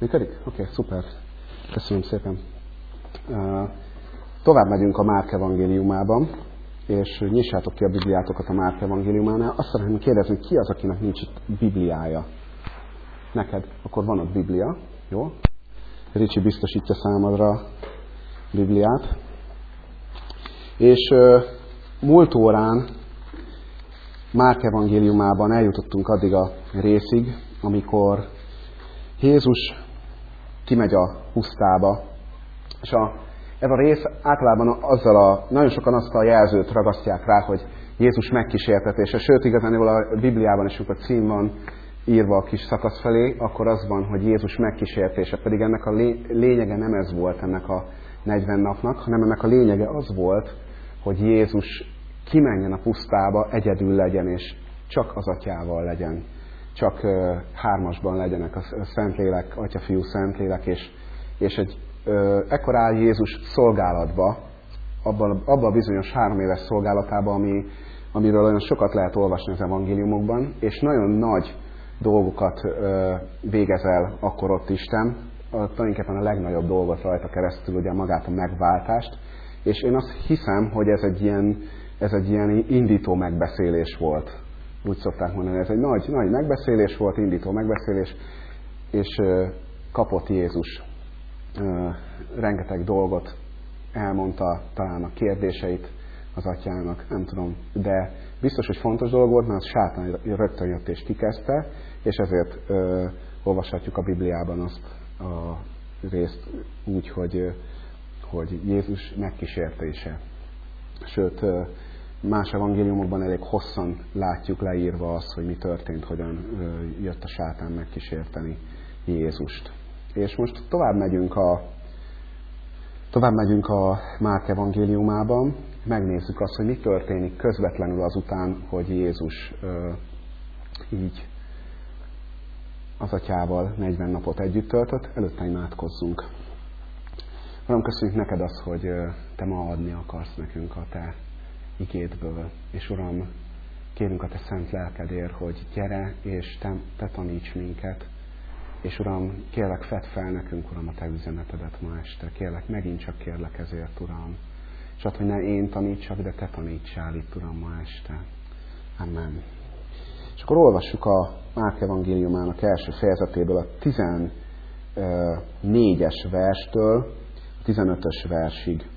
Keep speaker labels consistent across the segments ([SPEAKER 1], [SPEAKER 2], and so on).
[SPEAKER 1] Működik? Oké, okay, szuper. Köszönöm szépen. Tovább megyünk a Márk evangéliumában, és nyissátok ki a Bibliátokat a Márk evangéliumánál. Azt szeretném kérdezni, ki az, akinek nincs itt Bibliája? Neked? Akkor van ott Biblia, jó? Ricsi biztosítja számadra a Bibliát. És uh, múlt órán Márk evangéliumában eljutottunk addig a részig, amikor Jézus kimegy a pusztába, és a, ez a rész általában azzal a, nagyon sokan azt a jelzőt ragasztják rá, hogy Jézus megkísértetése. Sőt, igazán a Bibliában is, amikor cím van írva a kis szakasz felé, akkor az van, hogy Jézus megkísértése. Pedig ennek a lényege nem ez volt ennek a 40 napnak, hanem ennek a lényege az volt, hogy Jézus kimenjen a pusztába, egyedül legyen, és csak az atyával legyen csak hármasban legyenek a Szentlélek, Atya, Fiú, Szentlélek, és, és egy, ekkor áll Jézus szolgálatba, abban, abban a bizonyos három éves szolgálatában, ami, amiről olyan sokat lehet olvasni az evangéliumokban, és nagyon nagy dolgokat végez el akkor ott Isten, a, tulajdonképpen a legnagyobb dolgot rajta keresztül, ugye magát a megváltást, és én azt hiszem, hogy ez egy ilyen, ez egy ilyen indító megbeszélés volt úgy szokták mondani, ez egy nagy, nagy megbeszélés volt, indító megbeszélés, és kapott Jézus rengeteg dolgot, elmondta talán a kérdéseit az atyának, nem tudom, de biztos, hogy fontos dolog volt, mert sátán rögtön jött és kikezdte, és ezért ö, olvashatjuk a Bibliában azt a részt úgy, hogy, hogy Jézus megkísértése. Sőt, Más evangéliumokban elég hosszan látjuk leírva azt, hogy mi történt, hogyan jött a sátán megkísérteni Jézust. És most tovább megyünk a, tovább megyünk a Márk evangéliumában, megnézzük azt, hogy mi történik közvetlenül azután, hogy Jézus ö, így az atyával 40 napot együtt töltött, előtte imádkozzunk. Uram, köszönjük neked azt, hogy te ma adni akarsz nekünk a te igédből. És Uram, kérünk a Te szent lelkedért, hogy gyere és Te, te taníts minket. És Uram, kérlek, fedd fel nekünk, Uram, a Te üzenetedet ma este. Kérlek, megint csak kérlek ezért, Uram. És ad, hogy ne én tanítsak, de Te tanítsál itt, Uram, ma este. Amen. És akkor olvassuk a Márk evangéliumának első fejezetéből a 14-es verstől a 15-ös versig.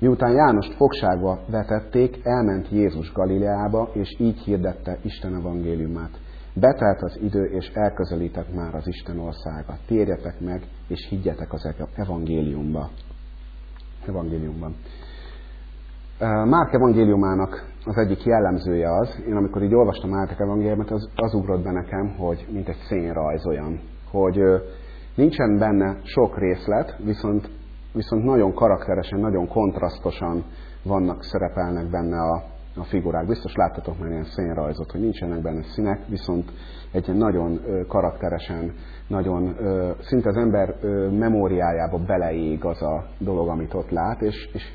[SPEAKER 1] Miután Jánost fogságba vetették, elment Jézus Galileába, és így hirdette Isten evangéliumát. Betelt az idő, és elközelített már az Isten országa. Térjetek meg, és higgyetek az evangéliumba. Evangéliumban. Márk evangéliumának az egyik jellemzője az, én amikor így olvastam Márk evangéliumát, az, az ugrott be nekem, hogy mint egy szénrajz olyan, hogy nincsen benne sok részlet, viszont viszont nagyon karakteresen, nagyon kontrasztosan vannak, szerepelnek benne a, a figurák. Biztos láttatok már ilyen szénrajzot, hogy nincsenek benne színek, viszont egy nagyon karakteresen, nagyon szinte az ember memóriájába beleég az a dolog, amit ott lát, és, és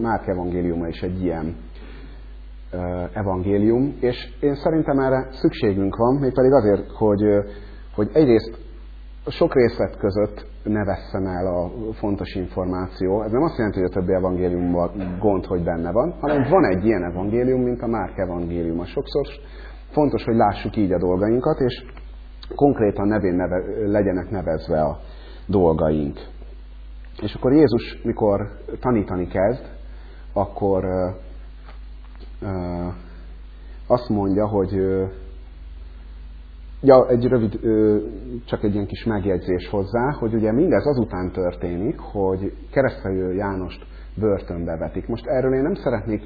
[SPEAKER 1] Márk evangéliuma is egy ilyen evangélium, és én szerintem erre szükségünk van, mégpedig azért, hogy, hogy egyrészt sok részlet között ne vesszen el a fontos információ. Ez nem azt jelenti, hogy a többi evangéliumban gond, hogy benne van, hanem van egy ilyen evangélium, mint a Márk evangélium. Sokszor fontos, hogy lássuk így a dolgainkat, és konkrétan nevén neve, legyenek nevezve a dolgaink. És akkor Jézus, mikor tanítani kezd, akkor ö, ö, azt mondja, hogy ö, Ja, egy rövid, csak egy ilyen kis megjegyzés hozzá, hogy ugye mindez azután történik, hogy keresztelő Jánost börtönbe vetik. Most erről én nem szeretnék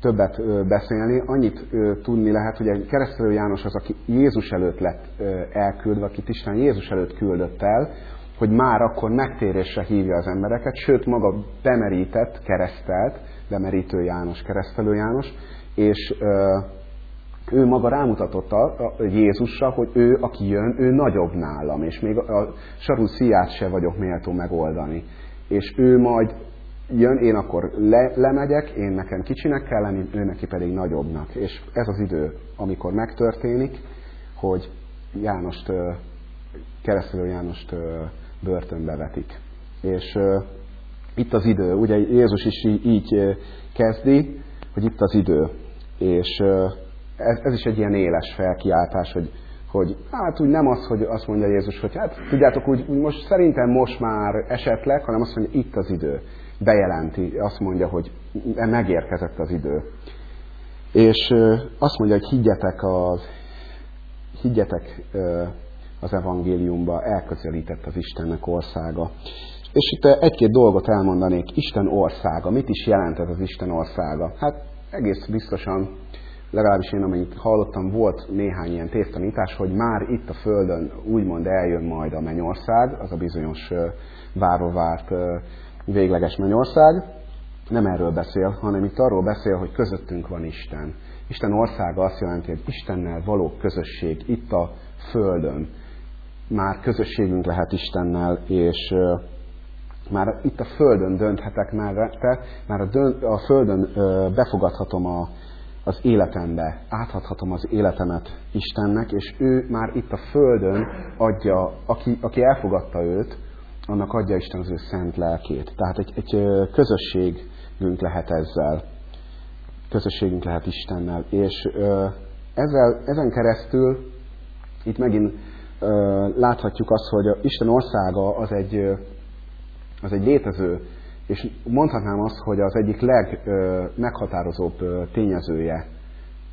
[SPEAKER 1] többet beszélni, annyit tudni lehet, hogy keresztelő János az, aki Jézus előtt lett elküldve, akit Isten Jézus előtt küldött el, hogy már akkor megtérésre hívja az embereket, sőt maga bemerített, keresztelt, bemerítő János, keresztelő János, és ő maga rámutatott a, a Jézusra, hogy ő, aki jön, ő nagyobb nálam, és még a sarú szíját se vagyok méltó megoldani. És ő majd jön, én akkor le, lemegyek, én nekem kicsinek kell lenni, ő neki pedig nagyobbnak. És ez az idő, amikor megtörténik, hogy Jánost keresztelő Jánost börtönbe vetik. És itt az idő, ugye Jézus is így kezdi, hogy itt az idő. És ez, ez is egy ilyen éles felkiáltás, hogy, hogy hát úgy nem az, hogy azt mondja Jézus, hogy hát tudjátok, úgy most szerintem most már esetleg, hanem azt mondja, itt az idő. Bejelenti, azt mondja, hogy megérkezett az idő. És azt mondja, hogy higgyetek az, higgyetek az evangéliumba, elközelített az Istennek országa. És itt egy-két dolgot elmondanék. Isten országa. Mit is jelent ez az Isten országa? Hát egész biztosan, legalábbis én amennyit hallottam, volt néhány ilyen tévtanítás, hogy már itt a Földön úgymond eljön majd a mennyország, az a bizonyos várovárt végleges mennyország. Nem erről beszél, hanem itt arról beszél, hogy közöttünk van Isten. Isten országa azt jelenti, hogy Istennel való közösség itt a Földön. Már közösségünk lehet Istennel, és már itt a Földön dönthetek már te, már a, dönt, a Földön befogadhatom a, az életembe, átadhatom az életemet Istennek, és ő már itt a Földön adja, aki, aki elfogadta őt, annak adja Isten az ő szent lelkét. Tehát egy, egy közösségünk lehet ezzel. Közösségünk lehet Istennel. És ezzel, ezen keresztül itt megint láthatjuk azt, hogy Isten országa az egy az egy létező, és mondhatnám azt, hogy az egyik legmeghatározóbb tényezője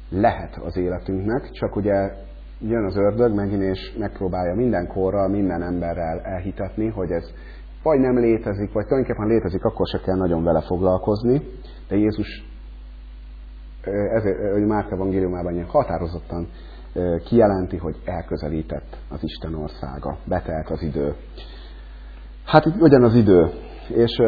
[SPEAKER 1] lehet az életünknek, csak ugye jön az ördög megint, és megpróbálja mindenkorral, minden emberrel elhitetni, hogy ez vagy nem létezik, vagy tulajdonképpen létezik, akkor se kell nagyon vele foglalkozni, de Jézus ezért, hogy Márk evangéliumában ilyen határozottan kijelenti, hogy elközelített az Isten országa, betelt az idő. Hát itt ugyan az idő. És,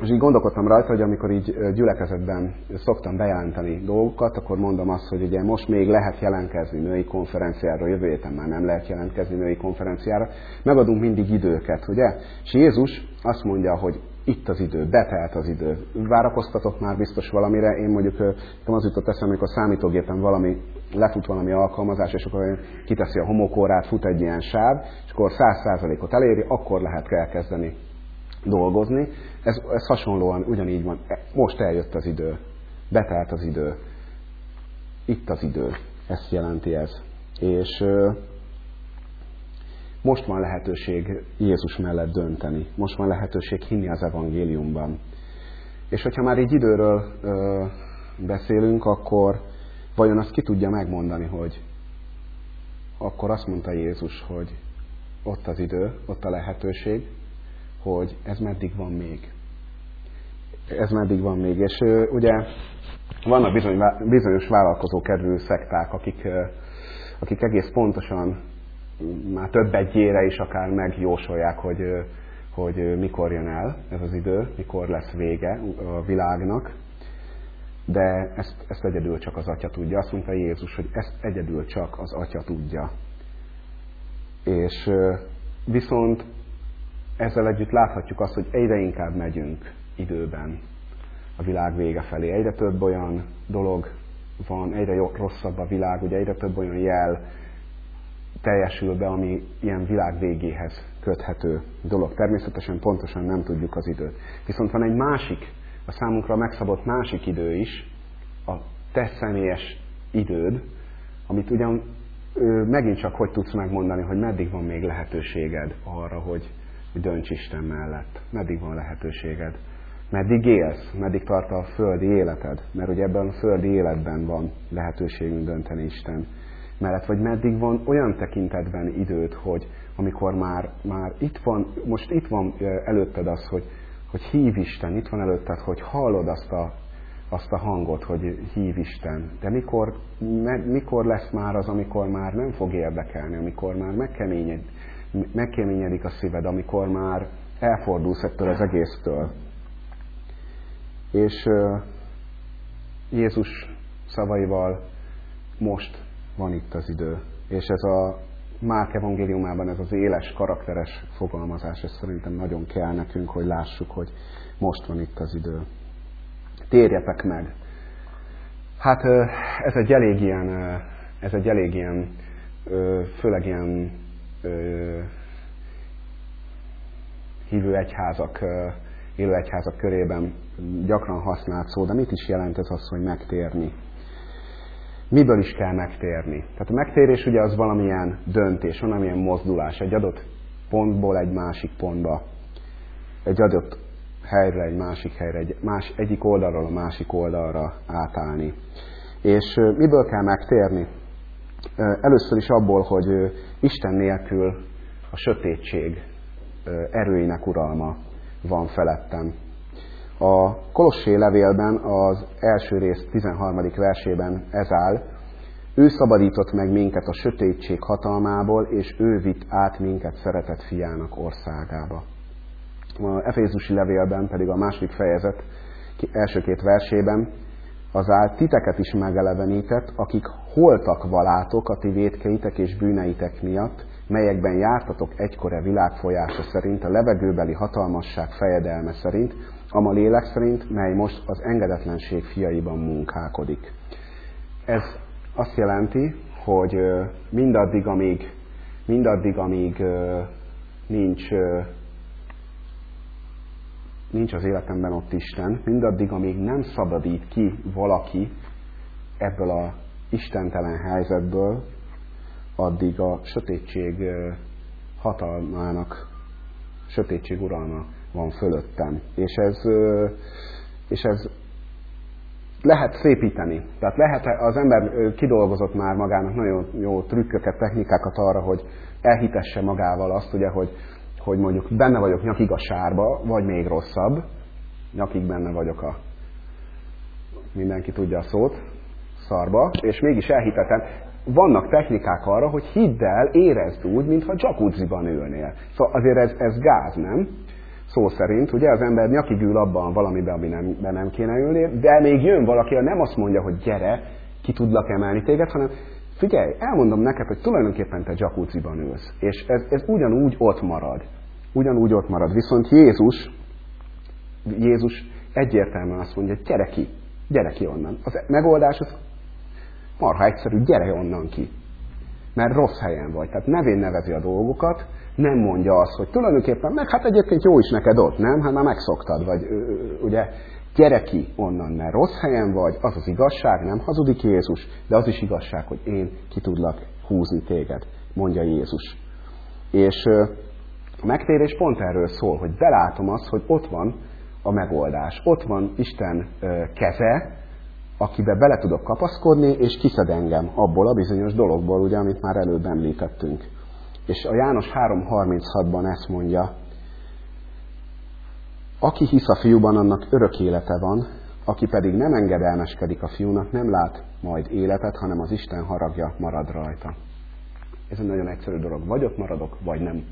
[SPEAKER 1] és így gondolkodtam rajta, hogy amikor így gyülekezetben szoktam bejelenteni dolgokat, akkor mondom azt, hogy ugye most még lehet jelentkezni női konferenciára, jövő héten már nem lehet jelentkezni női konferenciára. Megadunk mindig időket, ugye? És Jézus azt mondja, hogy itt az idő, betelt az idő. Várakoztatok már biztos valamire. Én mondjuk, nekem az jutott eszembe, amikor számítógépen valami, lefut valami alkalmazás, és akkor kiteszi a homokórát, fut egy ilyen sáv, és akkor 100%-ot eléri, akkor lehet elkezdeni dolgozni. Ez, ez hasonlóan ugyanígy van. Most eljött az idő. Betelt az idő. Itt az idő. Ezt jelenti ez. És most van lehetőség Jézus mellett dönteni. Most van lehetőség hinni az evangéliumban. És hogyha már így időről ö, beszélünk, akkor vajon azt ki tudja megmondani, hogy akkor azt mondta Jézus, hogy ott az idő, ott a lehetőség, hogy ez meddig van még. Ez meddig van még. És ugye vannak bizony, bizonyos vállalkozókedvű szekták, akik, akik egész pontosan már több egyére is akár megjósolják, hogy, hogy mikor jön el ez az idő, mikor lesz vége a világnak. De ezt, ezt egyedül csak az Atya tudja. Azt mondta Jézus, hogy ezt egyedül csak az Atya tudja. És viszont ezzel együtt láthatjuk azt, hogy egyre inkább megyünk időben a világ vége felé. Egyre több olyan dolog van, egyre rosszabb a világ, ugye egyre több olyan jel teljesül be, ami ilyen világ végéhez köthető dolog. Természetesen pontosan nem tudjuk az időt. Viszont van egy másik, a számunkra megszabott másik idő is, a te személyes időd, amit ugyan megint csak hogy tudsz megmondani, hogy meddig van még lehetőséged arra, hogy, hogy dönts Isten mellett. Meddig van lehetőséged. Meddig élsz, meddig tart a földi életed. Mert ugye ebben a földi életben van lehetőségünk dönteni Isten mellett, vagy meddig van olyan tekintetben időd, hogy amikor már, már itt van, most itt van előtted az, hogy, hogy hív Isten, itt van előtted, hogy hallod azt a, azt a hangot, hogy hív Isten. De mikor, me, mikor lesz már az, amikor már nem fog érdekelni, amikor már megkeményed, megkeményedik a szíved, amikor már elfordulsz ettől az egésztől. És Jézus szavaival most van itt az idő. És ez a Márk evangéliumában ez az éles, karakteres fogalmazás, ez szerintem nagyon kell nekünk, hogy lássuk, hogy most van itt az idő. Térjetek meg! Hát ez egy elég ilyen, ez egy elég ilyen, főleg ilyen hívő egyházak, élő egyházak körében gyakran használt szó, de mit is jelent ez az, hogy megtérni? Miből is kell megtérni? Tehát a megtérés ugye az valamilyen döntés, valamilyen mozdulás, egy adott pontból egy másik pontba, egy adott helyre, egy másik helyre, egy más, egyik oldalról a másik oldalra átállni. És miből kell megtérni? Először is abból, hogy Isten nélkül a sötétség erőinek uralma van felettem. A Kolossé levélben az első rész 13. versében ez áll, ő szabadított meg minket a sötétség hatalmából, és ő vitt át minket szeretett fiának országába. A Efézusi levélben pedig a második fejezet első két versében az áll, titeket is megelevenített, akik holtak valátok a ti vétkeitek és bűneitek miatt, melyekben jártatok egykor világ folyása szerint, a levegőbeli hatalmasság fejedelme szerint, ama lélek szerint, mely most az engedetlenség fiaiban munkálkodik. Ez azt jelenti, hogy mindaddig, amíg, mindaddig, amíg nincs, nincs az életemben ott Isten, mindaddig, amíg nem szabadít ki valaki ebből a istentelen helyzetből, addig a sötétség hatalmának, sötétség uralma van fölöttem. És ez, és ez lehet szépíteni. Tehát lehet, az ember kidolgozott már magának nagyon jó trükköket, technikákat arra, hogy elhitesse magával azt, ugye, hogy, hogy mondjuk benne vagyok nyakig a sárba, vagy még rosszabb, nyakig benne vagyok a, mindenki tudja a szót, szarba, és mégis elhitetem, vannak technikák arra, hogy hidd el, érezd úgy, mintha jacuzziban ülnél. Szóval azért ez, ez gáz, nem? Szó szerint, ugye az ember nyakig ül abban valamiben, ami nem, nem kéne ülni, de még jön valaki, aki nem azt mondja, hogy gyere, ki tudlak emelni téged, hanem figyelj, elmondom neked, hogy tulajdonképpen te jacuzziban ülsz. És ez, ez ugyanúgy ott marad. Ugyanúgy ott marad. Viszont Jézus, Jézus egyértelműen azt mondja, hogy gyere ki, gyere ki onnan. Az megoldás az marha egyszerű, gyere onnan ki. Mert rossz helyen vagy. Tehát nevén nevezi a dolgokat, nem mondja azt, hogy tulajdonképpen, meg hát egyébként jó is neked ott, nem? Hát már megszoktad, vagy ugye, gyere ki onnan, mert rossz helyen vagy, az az igazság, nem hazudik Jézus, de az is igazság, hogy én ki tudlak húzni téged, mondja Jézus. És a megtérés pont erről szól, hogy belátom azt, hogy ott van a megoldás. Ott van Isten keze, akibe bele tudok kapaszkodni, és kiszed engem abból a bizonyos dologból, ugye, amit már előbb említettünk. És a János 3.36-ban ezt mondja, aki hisz a fiúban, annak örök élete van, aki pedig nem engedelmeskedik a fiúnak, nem lát majd életet, hanem az Isten haragja marad rajta. Ez egy nagyon egyszerű dolog. Vagy ott maradok, vagy nem.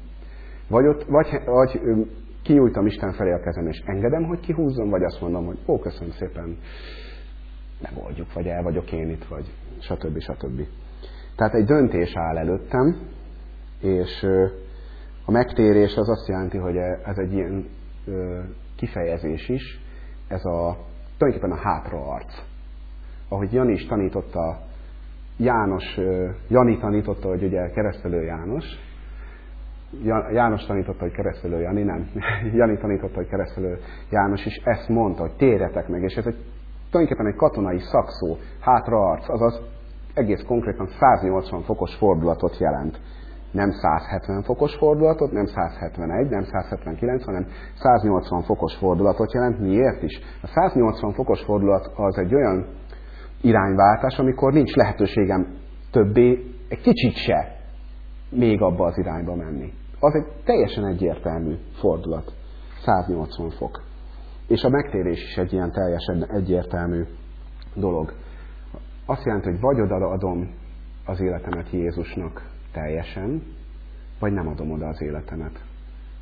[SPEAKER 1] Vagy, ott, vagy, vagy kinyújtam Isten felé a kezem, és engedem, hogy kihúzzon, vagy azt mondom, hogy ó, köszönöm szépen, megoldjuk, vagy el vagyok én itt, vagy stb. stb. Tehát egy döntés áll előttem, és a megtérés az azt jelenti, hogy ez egy ilyen kifejezés is, ez a tulajdonképpen a hátraarc. Ahogy Jani is tanította, János, Jani tanította, hogy ugye keresztelő János, János tanította, hogy keresztelő Jani, nem. Jani tanította, hogy keresztelő János, és ezt mondta, hogy térjetek meg, és ez egy tulajdonképpen egy katonai szakszó, hátraarc, azaz egész konkrétan 180 fokos fordulatot jelent. Nem 170 fokos fordulatot, nem 171, nem 179, hanem 180 fokos fordulatot jelent. Miért is? A 180 fokos fordulat az egy olyan irányváltás, amikor nincs lehetőségem többé egy kicsit se még abba az irányba menni. Az egy teljesen egyértelmű fordulat. 180 fok. És a megtérés is egy ilyen teljesen egyértelmű dolog. Azt jelenti, hogy vagy odaadom az életemet Jézusnak teljesen, vagy nem adom oda az életemet.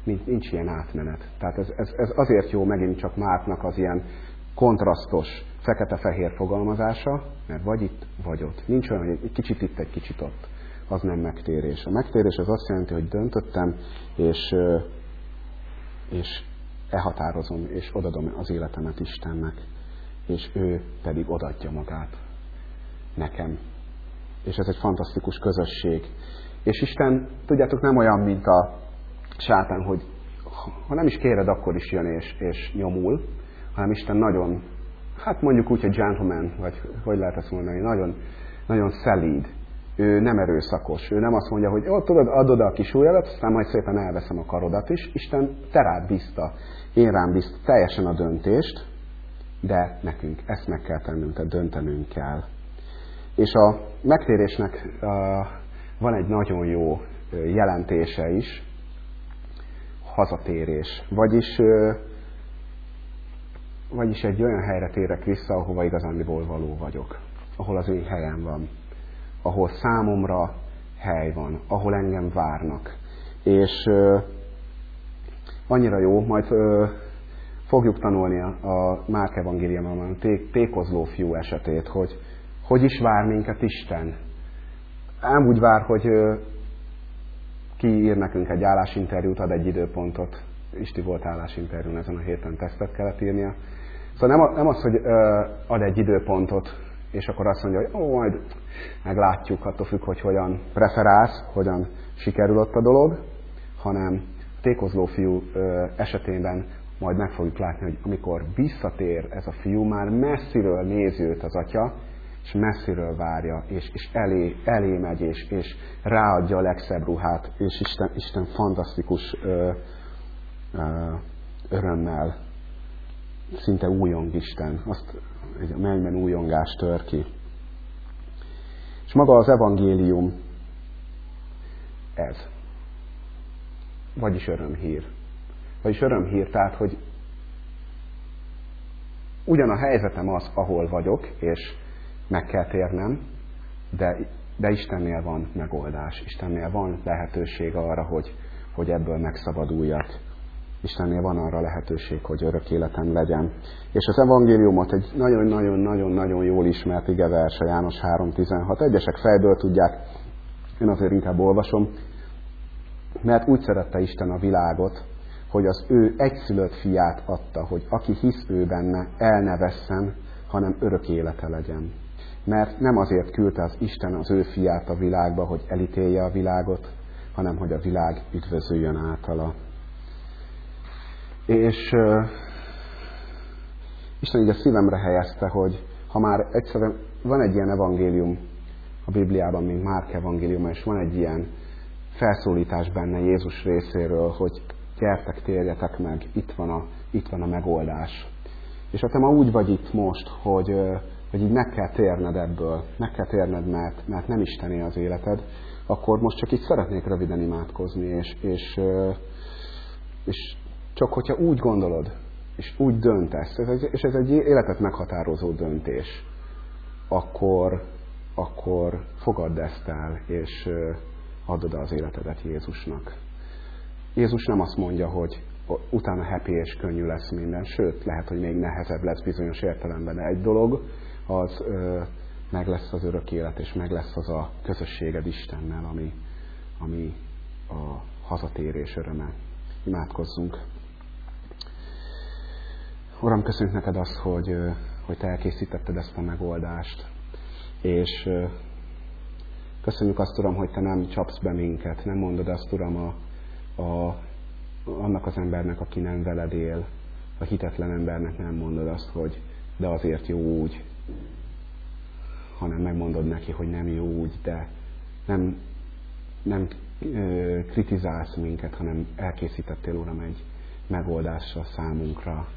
[SPEAKER 1] Nincs, nincs ilyen átmenet. Tehát ez, ez, ez azért jó megint csak Márknak az ilyen kontrasztos, fekete-fehér fogalmazása, mert vagy itt, vagy ott. Nincs olyan, hogy kicsit itt, egy kicsit ott. Az nem megtérés. A megtérés az azt jelenti, hogy döntöttem, és, és elhatározom és odadom az életemet Istennek, és ő pedig odadja magát nekem. És ez egy fantasztikus közösség. És Isten, tudjátok, nem olyan, mint a sátán, hogy ha nem is kéred, akkor is jön és, és nyomul, hanem Isten nagyon, hát mondjuk úgy, hogy gentleman, vagy hogy lehet ezt mondani, nagyon, nagyon szelíd. Ő nem erőszakos. Ő nem azt mondja, hogy ott tudod, adod a kis ujjadat, aztán majd szépen elveszem a karodat is. Isten te rád bízta, én rám bízta teljesen a döntést, de nekünk ezt meg kell tennünk, tehát döntenünk kell. És a megtérésnek van egy nagyon jó jelentése is, hazatérés. Vagyis, vagyis egy olyan helyre térek vissza, ahova igazándiból való vagyok. Ahol az én helyem van. Ahol számomra hely van. Ahol engem várnak. És annyira jó, majd fogjuk tanulni a, Márk evangéliumban tékozló fiú esetét, hogy hogy is vár minket Isten. Ám úgy vár, hogy ki ír nekünk egy állásinterjút, ad egy időpontot. Isti volt állásinterjún ezen a héten, tesztet kellett írnia. Szóval nem, az, hogy ad egy időpontot, és akkor azt mondja, hogy ó, majd meglátjuk, attól függ, hogy hogyan preferálsz, hogyan sikerül ott a dolog, hanem tékozló fiú esetében majd meg fogjuk látni, hogy amikor visszatér ez a fiú, már messziről nézi az atya, és messziről várja, és, és elé, elé megy, és, és ráadja a legszebb ruhát, és Isten, Isten fantasztikus ö, ö, örömmel szinte újong Isten, azt egy a mennyben újongás tör ki. És maga az evangélium ez. Vagyis örömhír vagyis örömhír, tehát, hogy ugyan a helyzetem az, ahol vagyok, és meg kell térnem, de, de Istennél van megoldás. Istennél van lehetőség arra, hogy, hogy ebből megszabaduljak. Istennél van arra lehetőség, hogy örök életem legyen. És az evangéliumot egy nagyon-nagyon-nagyon-nagyon jól ismert igevers, a János 3.16. Egyesek fejből tudják, én azért inkább olvasom, mert úgy szerette Isten a világot, hogy az ő egyszülött fiát adta, hogy aki hisz ő benne, el ne vesszen, hanem örök élete legyen. Mert nem azért küldte az Isten az ő fiát a világba, hogy elítélje a világot, hanem hogy a világ üdvözüljön általa. És uh, Isten így a szívemre helyezte, hogy ha már egyszerűen van egy ilyen evangélium a Bibliában, mint Márk evangéliuma, és van egy ilyen felszólítás benne Jézus részéről, hogy gyertek, térjetek meg, itt van a, itt van a megoldás. És ha te ma úgy vagy itt most, hogy, hogy így meg kell térned ebből, meg kell térned, mert, mert nem Istené az életed, akkor most csak itt szeretnék röviden imádkozni, és, és, és csak hogyha úgy gondolod, és úgy döntesz, és ez egy életet meghatározó döntés, akkor, akkor fogadd ezt el, és adod az életedet Jézusnak. Jézus nem azt mondja, hogy utána happy és könnyű lesz minden, sőt, lehet, hogy még nehezebb lesz bizonyos értelemben. Egy dolog, az ö, meg lesz az örök élet, és meg lesz az a közösséged Istennel, ami, ami a hazatérés öröme. Imádkozzunk. Uram, köszönjük neked azt, hogy, hogy te elkészítetted ezt a megoldást, és köszönjük azt, Uram, hogy te nem csapsz be minket, nem mondod azt, Uram, a, a, annak az embernek, aki nem veled él, a hitetlen embernek nem mondod azt, hogy de azért jó úgy, hanem megmondod neki, hogy nem jó úgy, de nem, nem ö, kritizálsz minket, hanem elkészítettél, Uram, egy megoldásra számunkra.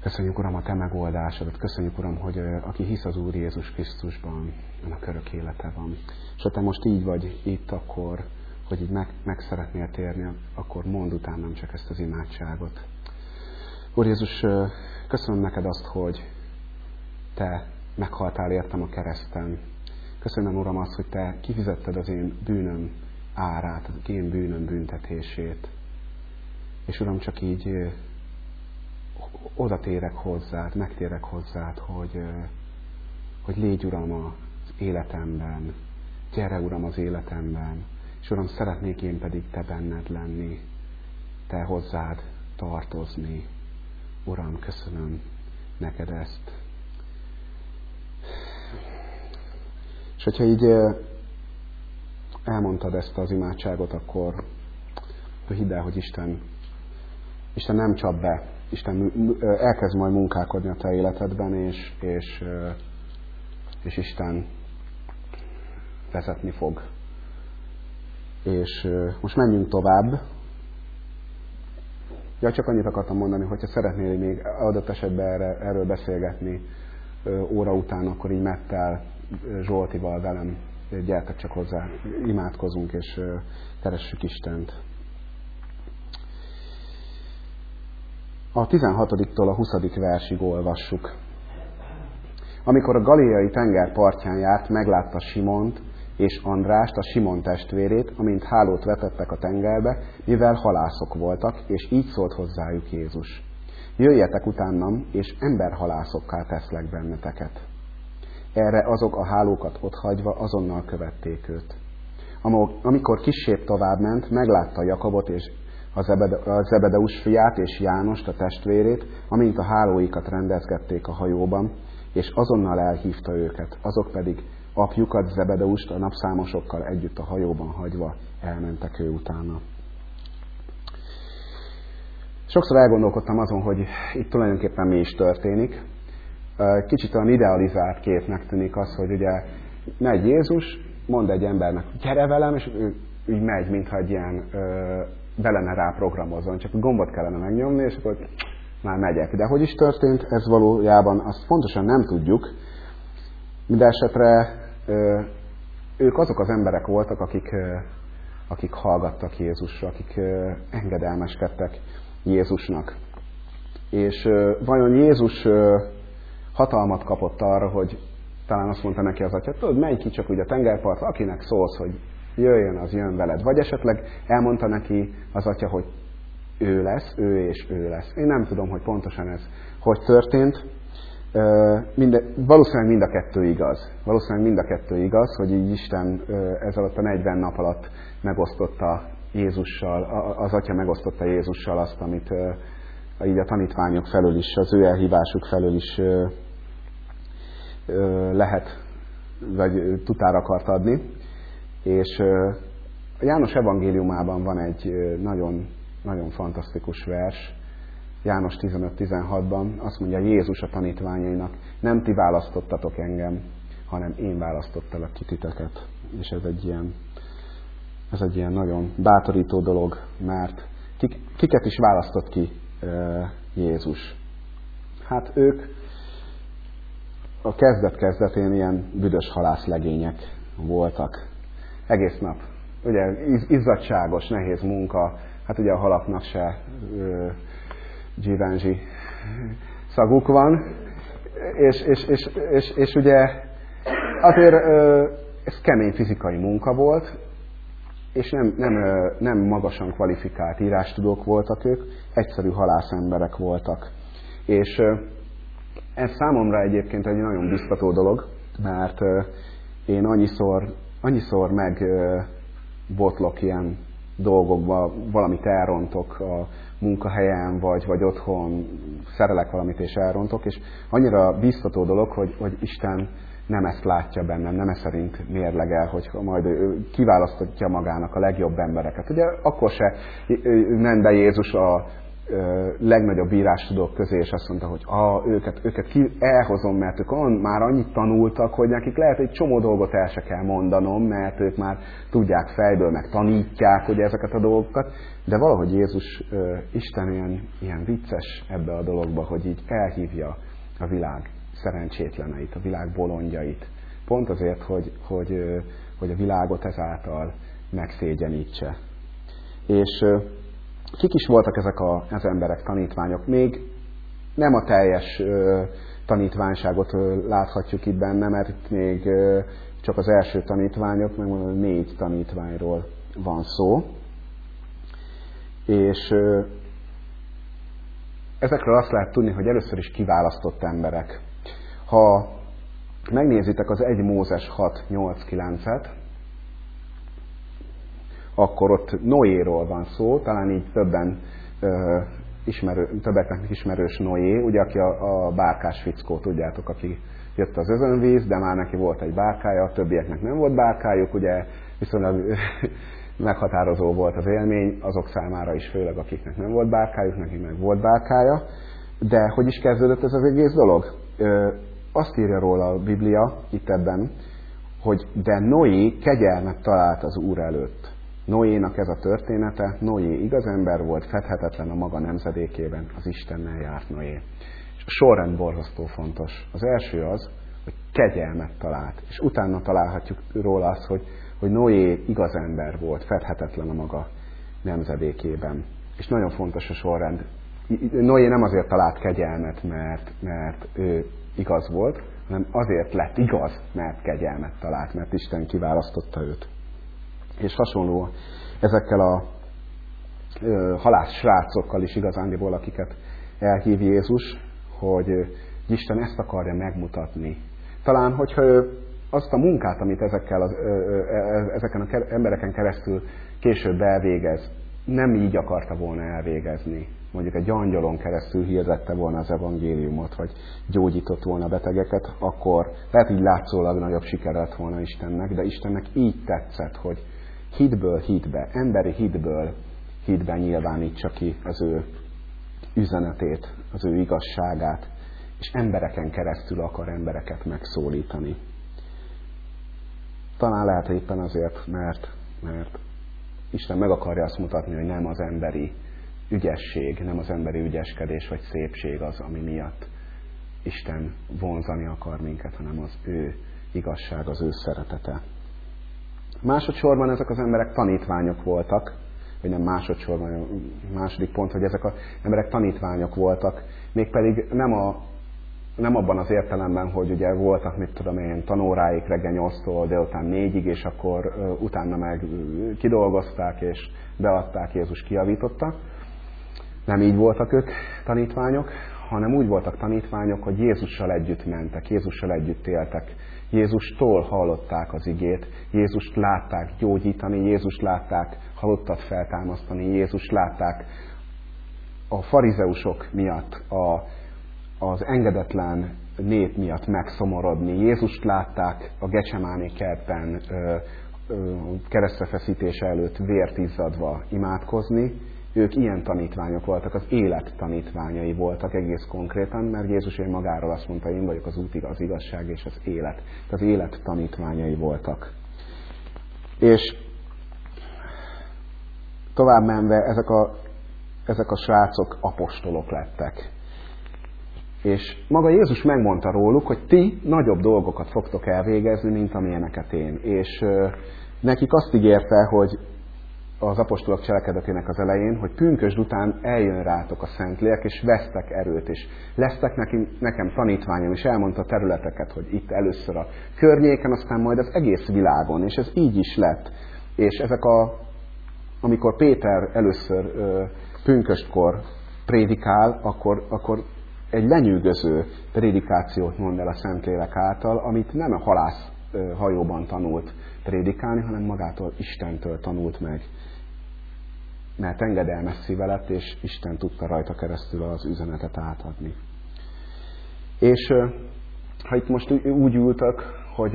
[SPEAKER 1] Köszönjük, Uram, a Te megoldásodat. Köszönjük, Uram, hogy aki hisz az Úr Jézus Krisztusban, annak örök élete van. És ha Te most így vagy itt, akkor hogy így meg, meg szeretnél térni, akkor mondd utánam csak ezt az imádságot. Úr Jézus, köszönöm neked azt, hogy Te meghaltál értem a kereszten. Köszönöm, Uram, azt, hogy Te kifizetted az én bűnöm árát, az én bűnöm büntetését. És Uram, csak így oda térek hozzád, megtérek hozzád, hogy, hogy légy Uram az életemben, gyere Uram az életemben, és Uram, szeretnék én pedig Te benned lenni, Te hozzád tartozni. Uram, köszönöm neked ezt. És hogyha így elmondtad ezt az imádságot, akkor hidd el, hogy Isten, Isten nem csap be. Isten elkezd majd munkálkodni a te életedben, és, és, és Isten vezetni fog. És most menjünk tovább. Ja, csak annyit akartam mondani, hogyha szeretnél még adott esetben erre, erről beszélgetni óra után, akkor így Mettel, Zsoltival velem gyertek csak hozzá, imádkozunk és keressük Istent. A 16-tól a 20. versig olvassuk. Amikor a Galileai tenger partján járt, meglátta Simont és Andrást, a Simon testvérét, amint hálót vetettek a tengerbe, mivel halászok voltak, és így szólt hozzájuk Jézus. Jöjjetek utánam, és emberhalászokká teszlek benneteket. Erre azok a hálókat otthagyva azonnal követték őt. Amikor kisebb tovább ment, meglátta Jakobot és a Zebedeus fiát és Jánost, a testvérét, amint a hálóikat rendezgették a hajóban, és azonnal elhívta őket, azok pedig apjukat, Zebedeust a napszámosokkal együtt a hajóban hagyva elmentek ő utána. Sokszor elgondolkodtam azon, hogy itt tulajdonképpen mi is történik. Kicsit olyan idealizált képnek tűnik az, hogy ugye megy Jézus, mond egy embernek, gyere velem, és ő úgy megy, mintha egy ilyen be lenne rá programozzon, csak gombot kellene megnyomni, és akkor már megyek. De hogy is történt ez valójában, azt fontosan nem tudjuk. Mindenesetre ők azok az emberek voltak, akik, akik hallgattak Jézusra, akik engedelmeskedtek Jézusnak. És vajon Jézus hatalmat kapott arra, hogy talán azt mondta neki az atya, tudod, menj ki csak úgy a tengerpartra, akinek szólsz, hogy jöjjön, az jön veled. Vagy esetleg elmondta neki az atya, hogy ő lesz, ő és ő lesz. Én nem tudom, hogy pontosan ez hogy történt. Minde, valószínűleg mind a kettő igaz. Valószínűleg mind a kettő igaz, hogy így Isten ez alatt a 40 nap alatt megosztotta Jézussal, az atya megosztotta Jézussal azt, amit így a tanítványok felől is, az ő elhívásuk felől is lehet, vagy tutára akart adni. És a János evangéliumában van egy nagyon, nagyon fantasztikus vers, János 15-16-ban azt mondja Jézus a tanítványainak, nem ti választottatok engem, hanem én választottalak ki titeket. És ez egy ilyen, ez egy ilyen nagyon bátorító dolog, mert kik, kiket is választott ki Jézus? Hát ők a kezdet-kezdetén ilyen büdös halászlegények voltak egész nap. Ugye izzadságos, nehéz munka, hát ugye a halaknak se Givenchy szaguk van, és, és, és, és, és ugye azért ö, ez kemény fizikai munka volt, és nem, nem, nem magasan kvalifikált írástudók voltak ők, egyszerű halászemberek voltak. És ez számomra egyébként egy nagyon biztató dolog, mert én annyiszor annyiszor meg botlok ilyen dolgokba, valamit elrontok a munkahelyen, vagy, vagy otthon szerelek valamit és elrontok, és annyira biztató dolog, hogy, hogy Isten nem ezt látja bennem, nem ezt szerint mérlegel, hogy majd ő kiválasztja magának a legjobb embereket. Ugye akkor se ment be Jézus a legnagyobb tudok közé, és azt mondta, hogy ah, őket, őket ki elhozom, mert ők on, már annyit tanultak, hogy nekik lehet egy csomó dolgot el se kell mondanom, mert ők már tudják fejből, meg tanítják hogy ezeket a dolgokat, de valahogy Jézus Isten ilyen, ilyen vicces ebbe a dologba, hogy így elhívja a világ szerencsétleneit, a világ bolondjait. Pont azért, hogy, hogy, hogy a világot ezáltal megszégyenítse. És Kik is voltak ezek a, az emberek, tanítványok? Még nem a teljes ö, tanítványságot ö, láthatjuk itt benne, mert itt még ö, csak az első tanítványok, megmondom, négy tanítványról van szó. És ö, ezekről azt lehet tudni, hogy először is kiválasztott emberek. Ha megnézitek az 1 Mózes 6-8-9-et, akkor ott Noéról van szó, talán így többen ö, ismerő, többeknek ismerős Noé, ugye aki a, a bárkás fickó, tudjátok, aki jött az özönvíz, de már neki volt egy bárkája, a többieknek nem volt bárkájuk, ugye viszonylag meghatározó volt az élmény, azok számára is, főleg akiknek nem volt bárkájuk, nekik meg volt bárkája. De hogy is kezdődött ez az egész dolog? Azt írja róla a Biblia itt ebben, hogy de Noé kegyelmet talált az Úr előtt. Noénak ez a története, Noé igaz ember volt, fedhetetlen a maga nemzedékében, az Istennel járt Noé. És a sorrend borzasztó fontos. Az első az, hogy kegyelmet talált. És utána találhatjuk róla azt, hogy, hogy Noé igaz ember volt, fedhetetlen a maga nemzedékében. És nagyon fontos a sorrend. Noé nem azért talált kegyelmet, mert, mert ő igaz volt, hanem azért lett igaz, mert kegyelmet talált, mert Isten kiválasztotta őt. És hasonló ezekkel a ö, halász srácokkal is igazándiból, akiket elhív Jézus, hogy Isten ezt akarja megmutatni. Talán, hogyha ő azt a munkát, amit ezekkel az, ö, ö, ezeken az embereken keresztül később elvégez, nem így akarta volna elvégezni. Mondjuk egy angyalon keresztül hirdette volna az evangéliumot, vagy gyógyított volna betegeket, akkor lehet, hogy látszólag nagyobb siker lett volna Istennek, de Istennek így tetszett, hogy hitből hitbe, emberi hitből hitben nyilvánítsa ki az ő üzenetét, az ő igazságát, és embereken keresztül akar embereket megszólítani. Talán lehet éppen azért, mert, mert Isten meg akarja azt mutatni, hogy nem az emberi ügyesség, nem az emberi ügyeskedés vagy szépség az, ami miatt Isten vonzani akar minket, hanem az ő igazság, az ő szeretete. Másodszorban ezek az emberek tanítványok voltak, vagy nem másodszorban, második pont, hogy ezek az emberek tanítványok voltak, mégpedig nem, a, nem abban az értelemben, hogy ugye voltak, mit tudom én, tanóráik reggel 8-tól délután 4-ig, és akkor utána meg kidolgozták és beadták, Jézus kiavította. Nem így voltak ők tanítványok, hanem úgy voltak tanítványok, hogy Jézussal együtt mentek, Jézussal együtt éltek, Jézustól hallották az igét, Jézust látták gyógyítani, Jézust látták halottat feltámasztani, Jézust látták a farizeusok miatt, a, az engedetlen nép miatt megszomorodni. Jézust látták a Gecsemáni kertben keresztrefeszítése előtt vért izzadva imádkozni, ők ilyen tanítványok voltak, az élet tanítványai voltak egész konkrétan, mert Jézus én magáról azt mondta, én vagyok az út, az igazság és az élet. Tehát az élet tanítványai voltak. És tovább menve ezek a, ezek a srácok apostolok lettek. És maga Jézus megmondta róluk, hogy ti nagyobb dolgokat fogtok elvégezni, mint amilyeneket én. És nekik azt ígérte, hogy az apostolok cselekedetének az elején, hogy pünkösd után eljön rátok a Szentlélek, és vesztek erőt, és lesztek nekem, nekem tanítványom, és elmondta területeket, hogy itt először a környéken, aztán majd az egész világon, és ez így is lett. És ezek a, amikor Péter először pünköstkor prédikál, akkor, akkor egy lenyűgöző prédikációt mond el a Szentlélek által, amit nem a halász hajóban tanult prédikálni, hanem magától Istentől tanult meg mert engedelmes szíve lett, és Isten tudta rajta keresztül az üzenetet átadni. És ha itt most úgy ültök, hogy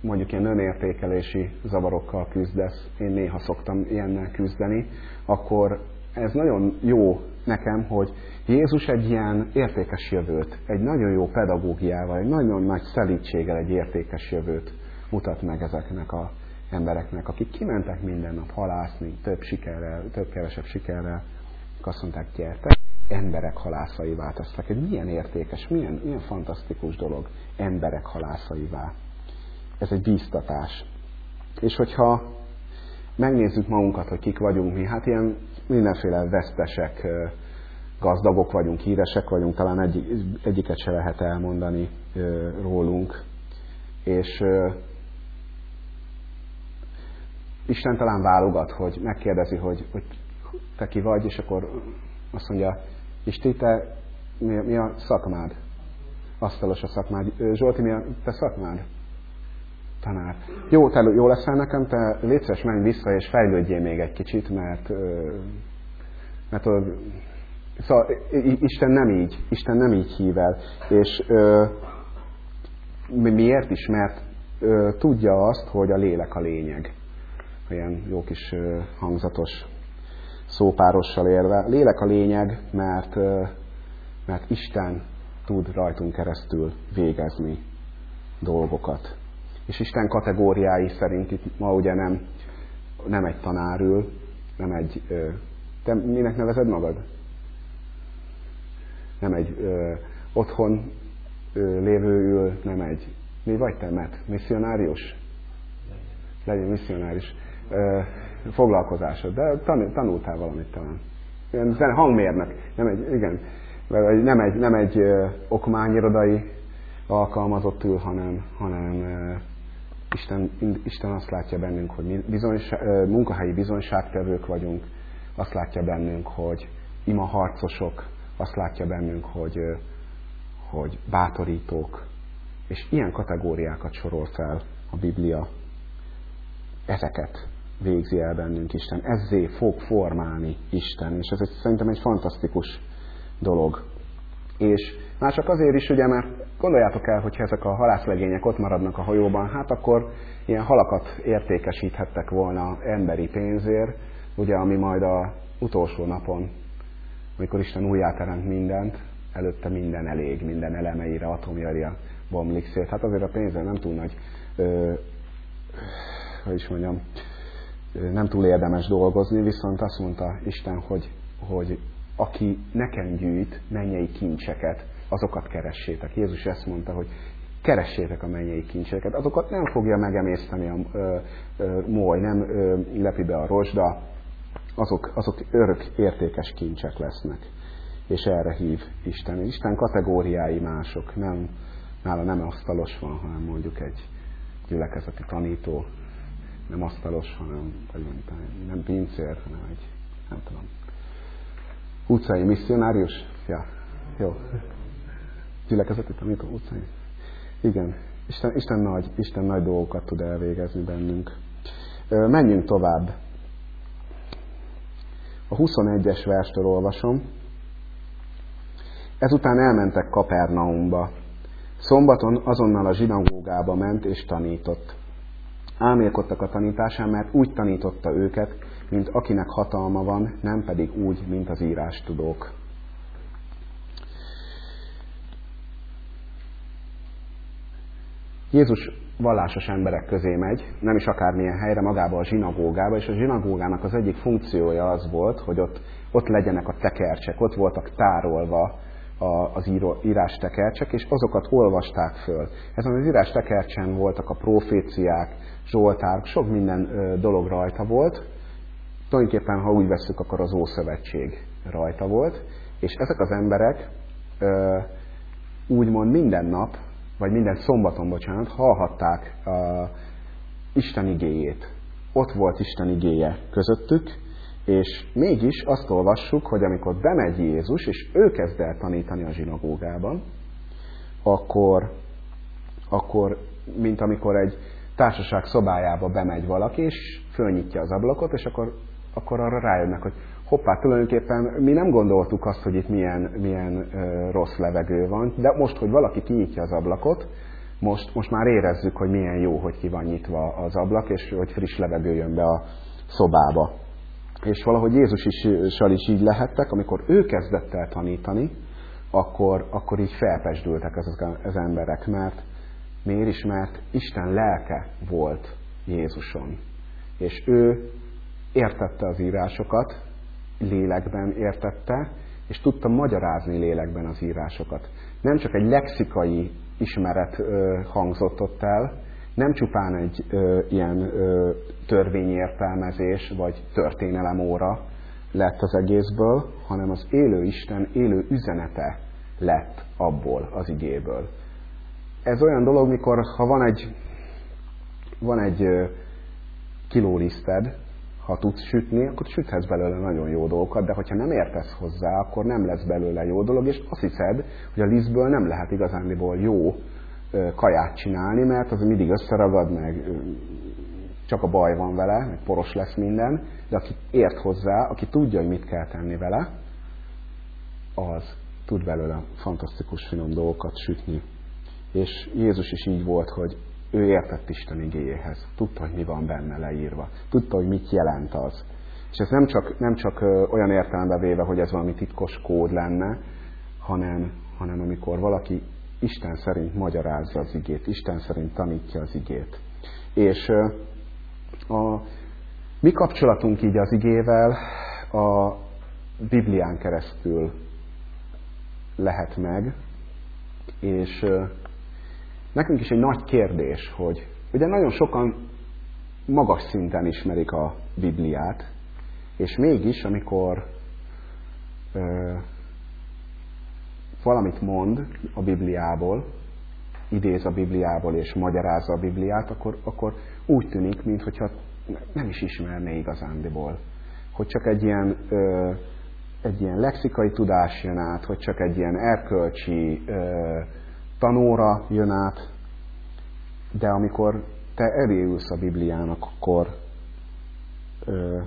[SPEAKER 1] mondjuk ilyen önértékelési zavarokkal küzdesz, én néha szoktam ilyennel küzdeni, akkor ez nagyon jó nekem, hogy Jézus egy ilyen értékes jövőt, egy nagyon jó pedagógiával, egy nagyon nagy szelítséggel egy értékes jövőt mutat meg ezeknek a embereknek, akik kimentek minden nap halászni, több sikerrel, több-kevesebb sikerrel, azt mondták, gyertek, emberek halászaivá tesztek. Egy milyen értékes, milyen, milyen fantasztikus dolog emberek halászaivá. Ez egy bíztatás. És hogyha megnézzük magunkat, hogy kik vagyunk mi, hát ilyen mindenféle vesztesek, gazdagok vagyunk, híresek vagyunk, talán egy, egyiket se lehet elmondani rólunk. És Isten talán válogat, hogy megkérdezi, hogy, hogy te ki vagy, és akkor azt mondja, Isti, te mi, mi a szakmád? Asztalos a szakmád. Zsolti, mi a te szakmád? Tanár. Jó, te jó leszel nekem, te létszeres menj vissza, és fejlődjél még egy kicsit, mert, mert szóval Isten nem így, Isten nem így hív el. És miért is? Mert tudja azt, hogy a lélek a lényeg. Ilyen jó kis hangzatos szópárossal érve. Lélek a lényeg, mert, mert Isten tud rajtunk keresztül végezni dolgokat. És Isten kategóriái szerint itt ma ugye nem, nem egy tanár ül, nem egy... Te minek nevezed magad? Nem egy ö, otthon ö, lévő ül, nem egy... Mi vagy te, Matt? Misszionárius? Legyen misszionárius. Ö, foglalkozásod, de tanultál valamit talán. Ilyen hangmérnök, nem egy, igen, nem egy, nem egy okmányirodai alkalmazott ül, hanem, hanem Isten, Isten azt látja bennünk, hogy mi bizonyság, munkahelyi bizonyságtevők vagyunk, azt látja bennünk, hogy ima harcosok, azt látja bennünk, hogy, hogy bátorítók, és ilyen kategóriákat sorol fel a Biblia. Ezeket végzi el bennünk Isten. Ezzé fog formálni Isten, és ez egy, szerintem egy fantasztikus dolog. És már csak azért is, ugye, mert gondoljátok el, hogy ezek a halászlegények ott maradnak a hajóban, hát akkor ilyen halakat értékesíthettek volna emberi pénzért, ugye, ami majd a utolsó napon, amikor Isten újjáteremt mindent, előtte minden elég, minden elemeire, atomjaira bomlik szét. Hát azért a pénzzel nem túl nagy, ö, hogy is mondjam, nem túl érdemes dolgozni, viszont azt mondta Isten, hogy, hogy aki nekem gyűjt mennyei kincseket, azokat keressétek. Jézus ezt mondta, hogy keressétek a mennyei kincseket. Azokat nem fogja megemészteni a moly, nem ö, lepi be a rozsda, azok, azok örök értékes kincsek lesznek. És erre hív Isten. Isten kategóriái mások, nem, nála nem asztalos van, hanem mondjuk egy gyülekezeti tanító, nem asztalos, hanem vagy nem pincér, hanem egy, nem tudom, utcai misszionárius? Ja, jó. Gyülekezeti tanító utcai. Igen, Isten, Isten, nagy, Isten nagy dolgokat tud elvégezni bennünk. Menjünk tovább. A 21-es verstől olvasom. Ezután elmentek Kapernaumba. Szombaton azonnal a zsinagógába ment és tanított. Álmélkodtak a tanításán, mert úgy tanította őket, mint akinek hatalma van, nem pedig úgy, mint az írástudók. Jézus vallásos emberek közé megy, nem is akármilyen helyre, magába a zsinagógába, és a zsinagógának az egyik funkciója az volt, hogy ott, ott legyenek a tekercsek, ott voltak tárolva az író, írás tekercsek, és azokat olvasták föl. Ezen az írás tekercsen voltak a proféciák, zsoltár, sok minden dolog rajta volt. Tulajdonképpen, ha úgy veszük, akkor az Ószövetség rajta volt, és ezek az emberek úgymond minden nap vagy minden szombaton, bocsánat, hallhatták uh, Isten igéjét. Ott volt Isten igéje közöttük, és mégis azt olvassuk, hogy amikor bemegy Jézus, és ő kezd el tanítani a zsinagógában, akkor, akkor mint amikor egy társaság szobájába bemegy valaki, és fölnyitja az ablakot, és akkor, akkor arra rájönnek, hogy hoppá, tulajdonképpen mi nem gondoltuk azt, hogy itt milyen, milyen ö, rossz levegő van, de most, hogy valaki kinyitja az ablakot, most, most már érezzük, hogy milyen jó, hogy ki van nyitva az ablak, és hogy friss levegő jön be a szobába. És valahogy Jézus is, is így lehettek, amikor ő kezdett el tanítani, akkor, akkor így felpesdültek ezek az emberek, mert miért is? Mert Isten lelke volt Jézuson. És ő értette az írásokat, lélekben értette, és tudta magyarázni lélekben az írásokat. Nem csak egy lexikai ismeret hangzott ott el, nem csupán egy ö, ilyen ö, törvényértelmezés vagy történelemóra lett az egészből, hanem az élő Isten élő üzenete lett abból az igéből. Ez olyan dolog, mikor ha van egy, van egy kilóliszted, ha tudsz sütni, akkor süthetsz belőle nagyon jó dolgokat, de hogyha nem értesz hozzá, akkor nem lesz belőle jó dolog, és azt hiszed, hogy a lisztből nem lehet igazándiból jó kaját csinálni, mert az mindig összeragad, meg csak a baj van vele, meg poros lesz minden, de aki ért hozzá, aki tudja, hogy mit kell tenni vele, az tud belőle fantasztikus finom dolgokat sütni. És Jézus is így volt, hogy ő értett Isten igéjéhez. Tudta, hogy mi van benne leírva. Tudta, hogy mit jelent az. És ez nem csak, nem csak olyan értelembe véve, hogy ez valami titkos kód lenne, hanem, hanem amikor valaki Isten szerint magyarázza az igét, Isten szerint tanítja az igét. És a mi kapcsolatunk így az igével a Biblián keresztül lehet meg, és nekünk is egy nagy kérdés, hogy ugye nagyon sokan magas szinten ismerik a Bibliát, és mégis, amikor valamit mond a Bibliából, idéz a Bibliából és magyarázza a Bibliát, akkor, akkor úgy tűnik, mintha nem is ismerné igazándiból. Hogy csak egy ilyen, ö, egy ilyen lexikai tudás jön át, hogy csak egy ilyen erkölcsi ö, tanóra jön át, de amikor te eléülsz a Bibliának, akkor ö,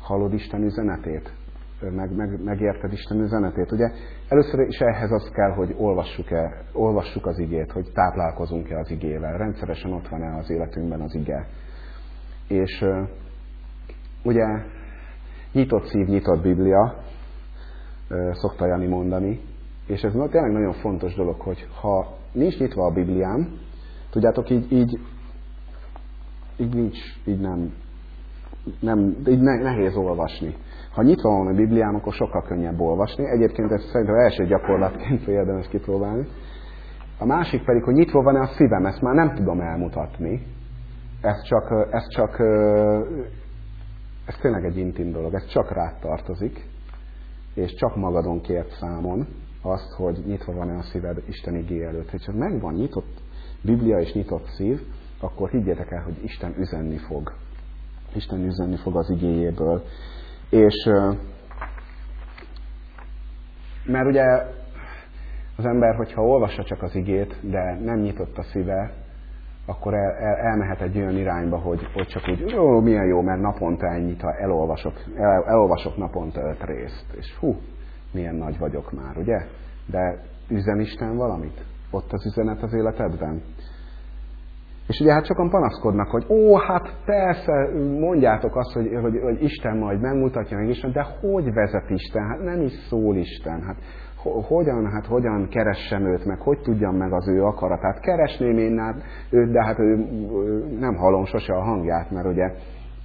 [SPEAKER 1] hallod Isten üzenetét, meg, meg, megérted Isten üzenetét. Ugye először is ehhez az kell, hogy olvassuk-e, olvassuk az igét, hogy táplálkozunk-e az igével, rendszeresen ott van-e az életünkben az ige. És ugye nyitott szív, nyitott Biblia, szokta Jani mondani, és ez tényleg nagyon fontos dolog, hogy ha nincs nyitva a Bibliám, tudjátok, így, így, így nincs, így nem, nem így nehéz olvasni. Ha nyitva van a Bibliám, akkor sokkal könnyebb olvasni. Egyébként ez szerintem első gyakorlatként érdemes kipróbálni. A másik pedig, hogy nyitva van-e a szívem, ezt már nem tudom elmutatni. Ez csak, ez csak, ez tényleg egy intim dolog, ez csak rád tartozik, és csak magadon kért számon azt, hogy nyitva van-e a szíved Isten igé előtt. Hogyha megvan nyitott Biblia és nyitott szív, akkor higgyétek el, hogy Isten üzenni fog. Isten üzenni fog az igéjéből. És mert ugye az ember, hogyha olvassa csak az igét, de nem nyitott a szíve, akkor el, el, elmehet egy olyan irányba, hogy, hogy csak úgy, ó, milyen jó, mert naponta ennyit, ha elolvasok, el, elolvasok naponta öt részt, és hú, milyen nagy vagyok már, ugye? De üzen Isten valamit? Ott az üzenet az életedben? És ugye hát sokan panaszkodnak, hogy ó, hát persze, mondjátok azt, hogy, hogy, hogy Isten majd megmutatja meg Isten, de hogy vezet Isten? Hát nem is szól Isten. Hát hogyan, hát hogyan keressem őt, meg hogy tudjam meg az ő akaratát. Keresném én hát őt, de hát ő, nem hallom sose a hangját, mert ugye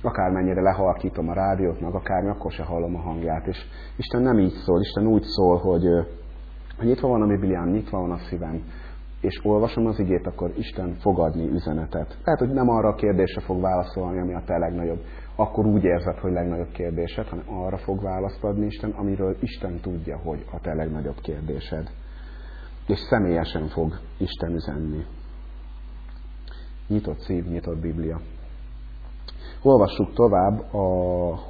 [SPEAKER 1] akármennyire lehalkítom a rádiót, meg akármi, akkor se hallom a hangját. És Isten nem így szól, Isten úgy szól, hogy, hogy nyitva van a Bibliám, nyitva van a szívem, és olvasom az igét, akkor Isten fog adni üzenetet. Lehet, hogy nem arra a kérdésre fog válaszolni, ami a te legnagyobb. Akkor úgy érzed, hogy legnagyobb kérdésed, hanem arra fog választ adni Isten, amiről Isten tudja, hogy a te legnagyobb kérdésed. És személyesen fog Isten üzenni. Nyitott szív, nyitott Biblia. Olvassuk tovább a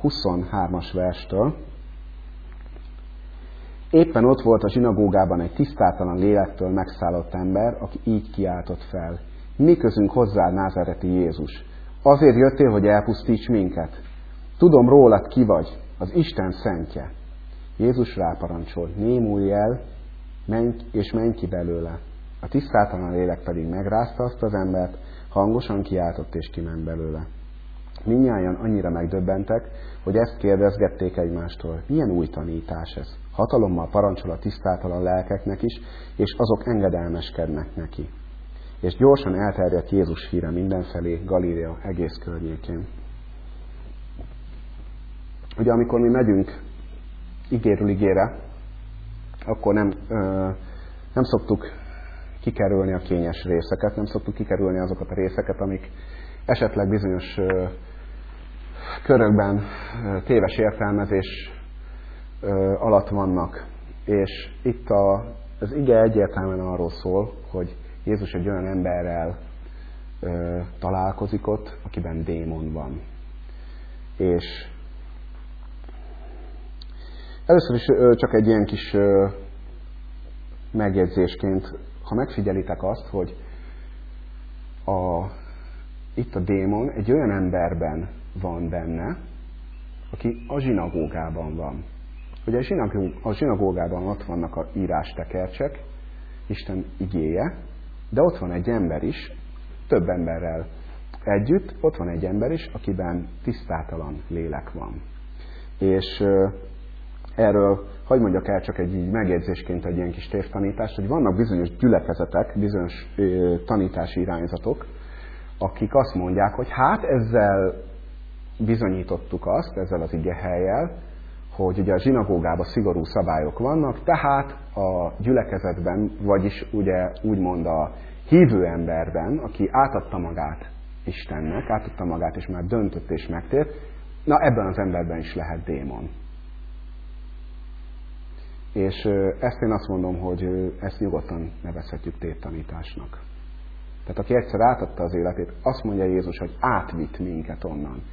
[SPEAKER 1] 23-as verstől. Éppen ott volt a zsinagógában egy tisztátalan lélektől megszállott ember, aki így kiáltott fel. Mi közünk hozzá, názereti Jézus? Azért jöttél, hogy elpusztíts minket? Tudom rólad ki vagy, az Isten szentje. Jézus ráparancsolt, némulj el, menj és menj ki belőle. A tisztátalan lélek pedig megrázta azt az embert, hangosan kiáltott és kiment belőle. Minnyáján annyira megdöbbentek, hogy ezt kérdezgették egymástól. Milyen új tanítás ez? Hatalommal parancsol a tisztátalan lelkeknek is, és azok engedelmeskednek neki. És gyorsan elterjedt Jézus híre mindenfelé, Galília egész környékén. Ugye amikor mi megyünk ígérül ígére, akkor nem, ö, nem szoktuk kikerülni a kényes részeket, nem szoktuk kikerülni azokat a részeket, amik esetleg bizonyos ö, körökben ö, téves értelmezés alatt vannak. És itt a, az ige egyértelműen arról szól, hogy Jézus egy olyan emberrel ö, találkozik ott, akiben démon van. És először is ö, csak egy ilyen kis ö, megjegyzésként, ha megfigyelitek azt, hogy a, itt a démon egy olyan emberben van benne, aki a zsinagógában van. Ugye a zsinagógában ott vannak a írás tekercsek, Isten igéje, de ott van egy ember is, több emberrel együtt, ott van egy ember is, akiben tisztátalan lélek van. És erről hogy mondjak el csak egy így megjegyzésként egy ilyen kis tévtanítást, hogy vannak bizonyos gyülekezetek, bizonyos ö, tanítási irányzatok, akik azt mondják, hogy hát ezzel bizonyítottuk azt, ezzel az igehelyel, hogy ugye a zsinagógában szigorú szabályok vannak, tehát a gyülekezetben, vagyis ugye úgymond a hívő emberben, aki átadta magát Istennek, átadta magát és már döntött és megtért, na ebben az emberben is lehet démon. És ezt én azt mondom, hogy ezt nyugodtan nevezhetjük téttanításnak. Tehát aki egyszer átadta az életét, azt mondja Jézus, hogy átvitt minket onnan.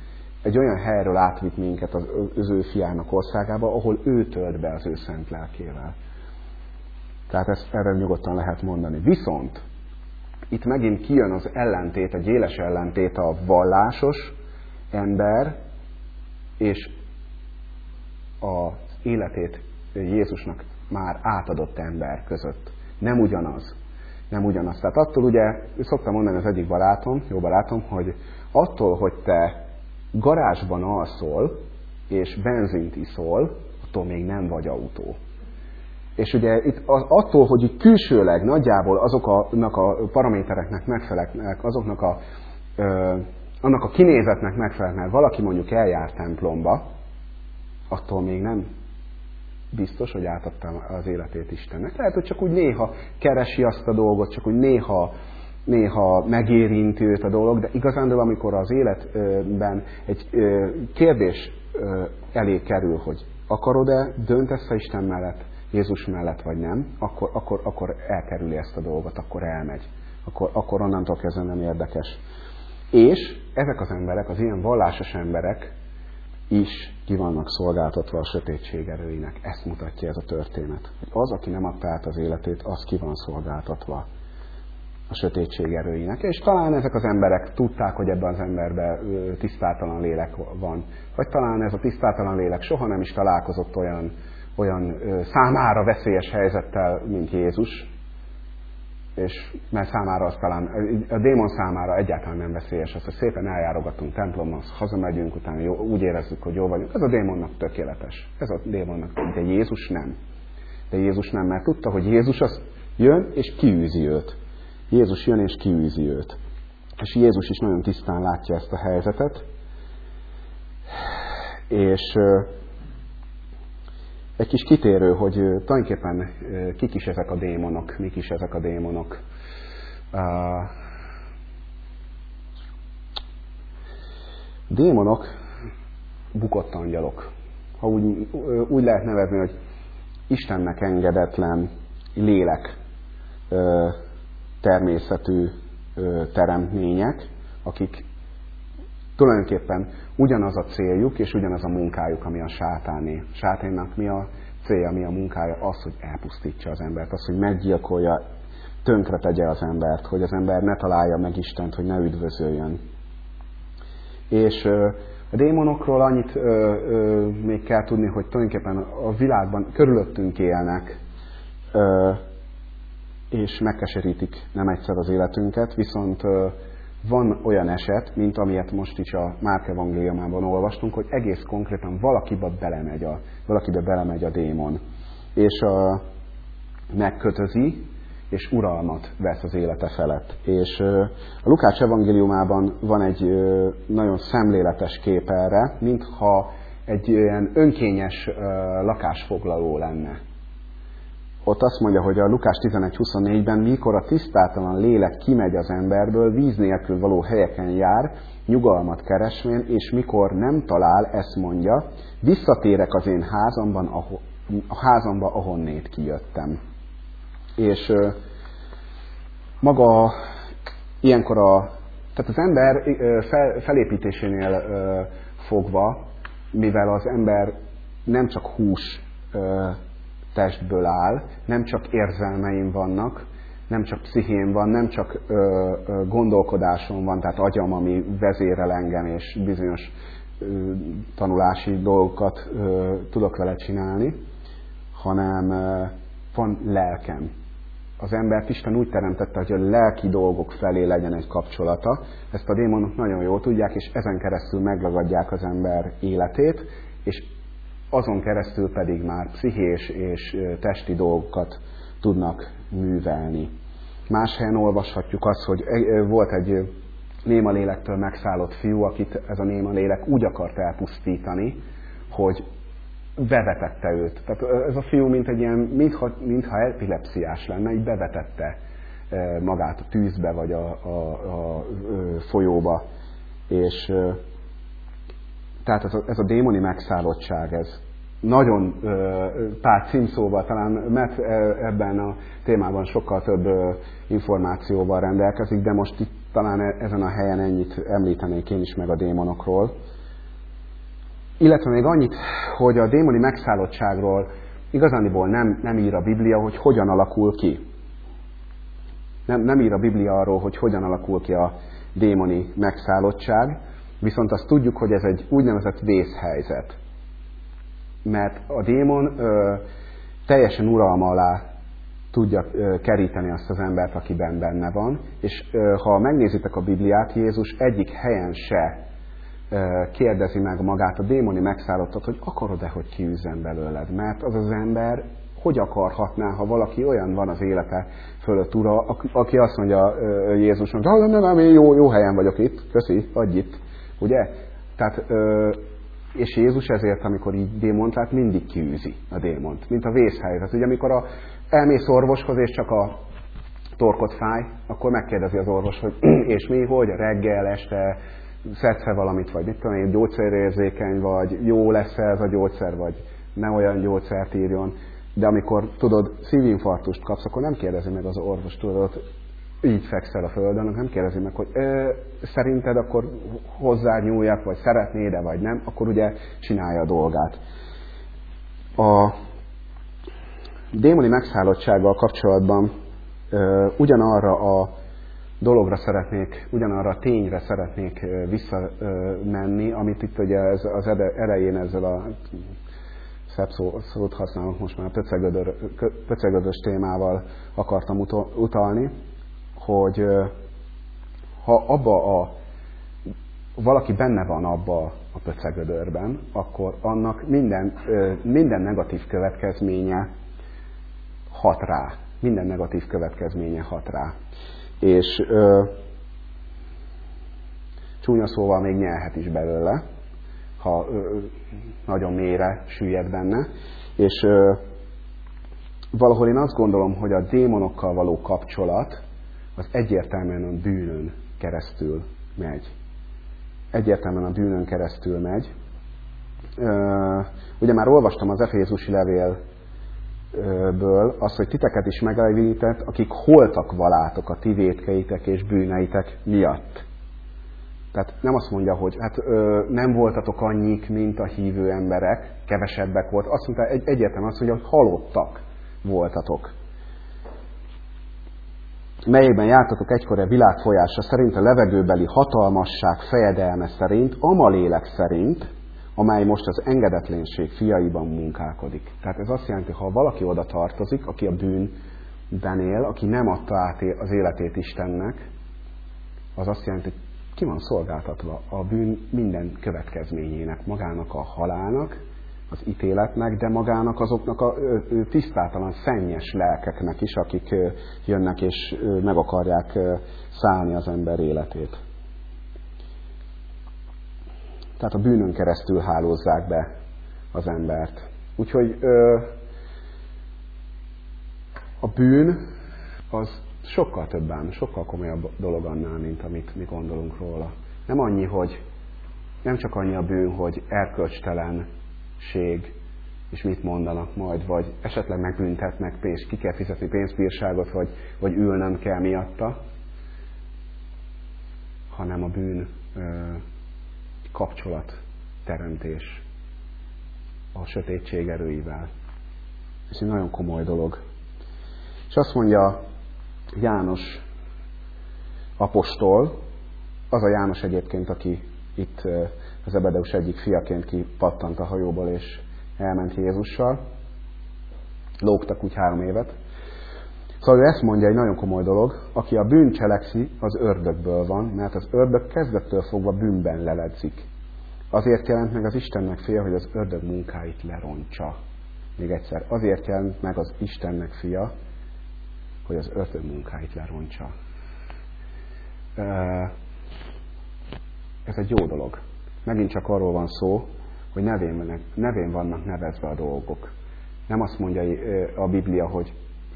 [SPEAKER 1] Egy olyan helyről átvitt minket az, az ő fiának országába, ahol ő tölt be az ő szent lelkével. Tehát ezt erre nyugodtan lehet mondani. Viszont itt megint kijön az ellentét, egy éles ellentét a vallásos ember és az életét Jézusnak már átadott ember között. Nem ugyanaz. Nem ugyanaz. Tehát attól ugye, szoktam mondani az egyik barátom, jó barátom, hogy attól, hogy te garázsban alszol, és benzint iszol, attól még nem vagy autó. És ugye itt az, attól, hogy külsőleg nagyjából azoknak a paramétereknek megfelelnek, azoknak a, ö, annak a kinézetnek megfelelnek, mert valaki mondjuk eljár templomba, attól még nem biztos, hogy átadtam az életét Istennek. Lehet, hogy csak úgy néha keresi azt a dolgot, csak úgy néha, néha megérinti őt a dolog, de igazán, amikor az életben egy kérdés elé kerül, hogy akarod-e, döntesz-e Isten mellett, Jézus mellett, vagy nem, akkor, akkor, akkor elkerüli ezt a dolgot, akkor elmegy. Akkor, akkor onnantól kezdve nem érdekes. És ezek az emberek, az ilyen vallásos emberek is ki vannak szolgáltatva a sötétség erőinek. Ezt mutatja ez a történet. Hogy az, aki nem adta át az életét, az ki van szolgáltatva a sötétség erőinek. És talán ezek az emberek tudták, hogy ebben az emberben tisztátalan lélek van. Vagy talán ez a tisztátalan lélek soha nem is találkozott olyan, olyan számára veszélyes helyzettel, mint Jézus, és mert számára az talán, a démon számára egyáltalán nem veszélyes, az, hogy szépen eljárogatunk templomban, hazamegyünk, utána jó, úgy érezzük, hogy jó vagyunk. Ez a démonnak tökéletes. Ez a démonnak, de Jézus nem. De Jézus nem, mert tudta, hogy Jézus az jön és kiűzi őt. Jézus jön és kiűzi őt. És Jézus is nagyon tisztán látja ezt a helyzetet. És egy kis kitérő, hogy tulajdonképpen kik is ezek a démonok, mik is ezek a démonok. Démonok bukott angyalok. Ha úgy, úgy lehet nevezni, hogy Istennek engedetlen lélek természetű teremtmények, akik tulajdonképpen ugyanaz a céljuk és ugyanaz a munkájuk, ami a sátáné. Sátánnak mi a célja, mi a munkája? Az, hogy elpusztítsa az embert, az, hogy meggyilkolja, tönkre tegye az embert, hogy az ember ne találja meg Istent, hogy ne üdvözöljön. És a démonokról annyit ö, ö, még kell tudni, hogy tulajdonképpen a világban körülöttünk élnek, ö, és megkeserítik nem egyszer az életünket, viszont van olyan eset, mint amilyet most is a Márk evangéliumában olvastunk, hogy egész konkrétan valakibe belemegy a, valakibe belemegy a démon, és a, megkötözi, és uralmat vesz az élete felett. És a Lukács evangéliumában van egy nagyon szemléletes kép erre, mintha egy ilyen önkényes lakásfoglaló lenne ott azt mondja, hogy a Lukás 11.24-ben, mikor a tisztátalan lélek kimegy az emberből, víz nélkül való helyeken jár, nyugalmat keresvén, és mikor nem talál, ezt mondja, visszatérek az én házamban, ahol, a házamba, ahonnét kijöttem. És maga ilyenkor a, tehát az ember fel, felépítésénél fogva, mivel az ember nem csak hús testből áll, nem csak érzelmeim vannak, nem csak pszichém van, nem csak ö, ö, gondolkodásom van, tehát agyam, ami vezérel engem, és bizonyos ö, tanulási dolgokat ö, tudok vele csinálni, hanem ö, van lelkem. az embert Isten úgy teremtette, hogy a lelki dolgok felé legyen egy kapcsolata. Ezt a démonok nagyon jól tudják, és ezen keresztül meglagadják az ember életét, és azon keresztül pedig már pszichés és testi dolgokat tudnak művelni. Más helyen olvashatjuk azt, hogy volt egy néma lélektől megszállott fiú, akit ez a néma lélek úgy akart elpusztítani, hogy bevetette őt. Tehát ez a fiú, mint egy ilyen, mintha, mintha epilepsziás lenne, így bevetette magát a tűzbe, vagy a, a, a folyóba. És tehát ez a, ez a démoni megszállottság, ez nagyon pár címszóval, talán Matt ebben a témában sokkal több információval rendelkezik, de most itt talán e, ezen a helyen ennyit említenék én is meg a démonokról. Illetve még annyit, hogy a démoni megszállottságról igazániból nem, nem ír a Biblia, hogy hogyan alakul ki. Nem, nem ír a Biblia arról, hogy hogyan alakul ki a démoni megszállottság, viszont azt tudjuk, hogy ez egy úgynevezett vészhelyzet. Mert a démon ö, teljesen uralma alá tudja ö, keríteni azt az embert, akiben benne van, és ö, ha megnézitek a Bibliát, Jézus egyik helyen se kérdezi meg magát a démoni megszállottat, hogy akarod-e, hogy kiűzzen belőled. Mert az az ember hogy akarhatná, ha valaki olyan van az élete fölött ura, aki azt mondja Jézusnak, hogy nem, nem, én jó, jó helyen vagyok itt, köszi, adj itt. Ugye? Tehát, és Jézus ezért, amikor így démont lát, mindig kiűzi a démont, mint a vészhelyzet. Ugye, amikor a, elmész orvoshoz, és csak a torkot fáj, akkor megkérdezi az orvos, hogy és mi, hogy, reggel, este, szedsz-e valamit, vagy mit tudom én, gyógyszerérzékeny vagy, jó lesz -e ez a gyógyszer, vagy ne olyan gyógyszert írjon. De amikor tudod, szívinfarktust kapsz, akkor nem kérdezi meg az orvos, tudod, így fekszel a földön, nem kérdezi meg, hogy ö, szerinted akkor hozzányúljak, vagy szeretnéd-e, vagy nem, akkor ugye csinálja a dolgát. A démoni megszállottsággal kapcsolatban ö, ugyanarra a dologra szeretnék, ugyanarra a tényre szeretnék visszamenni, amit itt ugye ez, az elején ezzel a szebb szó, szót használok most már, a pöcegödös témával akartam utalni, hogy ha abba a valaki benne van abba a pöcegödörben, akkor annak minden, minden negatív következménye hat rá. Minden negatív következménye hat rá és ö, csúnya szóval még nyelhet is belőle, ha ö, nagyon mélyre süllyed benne, és ö, valahol én azt gondolom, hogy a démonokkal való kapcsolat az egyértelműen a bűnön keresztül megy. Egyértelműen a bűnön keresztül megy. Ugye már olvastam az Efézusi levél ből az, hogy titeket is megelevenített, akik holtak valátok a ti vétkeitek és bűneitek miatt. Tehát nem azt mondja, hogy hát ö, nem voltatok annyik, mint a hívő emberek, kevesebbek volt. Azt mondta, egy, egyértelműen azt mondja, hogy halottak voltatok. Melyében jártatok egykor a világ folyása szerint, a levegőbeli hatalmasság fejedelme szerint, amalélek szerint, amely most az engedetlenség fiaiban munkálkodik. Tehát ez azt jelenti, ha valaki oda tartozik, aki a bűnben él, aki nem adta át az életét Istennek, az azt jelenti, ki van szolgáltatva a bűn minden következményének, magának a halálnak, az ítéletnek, de magának azoknak a tisztátalan, szennyes lelkeknek is, akik jönnek és meg akarják szállni az ember életét. Tehát a bűnön keresztül hálózzák be az embert. Úgyhogy a bűn az sokkal többen, sokkal komolyabb dolog annál, mint amit mi gondolunk róla. Nem annyi, hogy nem csak annyi a bűn, hogy erkölcstelenség, és mit mondanak majd, vagy esetleg megbüntetnek, pénz, ki kell fizetni pénzbírságot, vagy, vagy ülnöm kell miatta, hanem a bűn ö, kapcsolat teremtés a sötétség erőivel. Ez egy nagyon komoly dolog. És azt mondja János apostol, az a János egyébként, aki itt az Ebedeus egyik fiaként kipattant a hajóból, és elment Jézussal. Lógtak úgy három évet. Szóval ő ezt mondja, egy nagyon komoly dolog, aki a bűn cselekszi, az ördögből van, mert az ördög kezdettől fogva bűnben leledzik. Azért jelent meg az Istennek fia, hogy az ördög munkáit lerontsa. Még egyszer, azért jelent meg az Istennek fia, hogy az ördög munkáit lerontsa. Ez egy jó dolog. Megint csak arról van szó, hogy nevén, nevén vannak nevezve a dolgok. Nem azt mondja a Biblia, hogy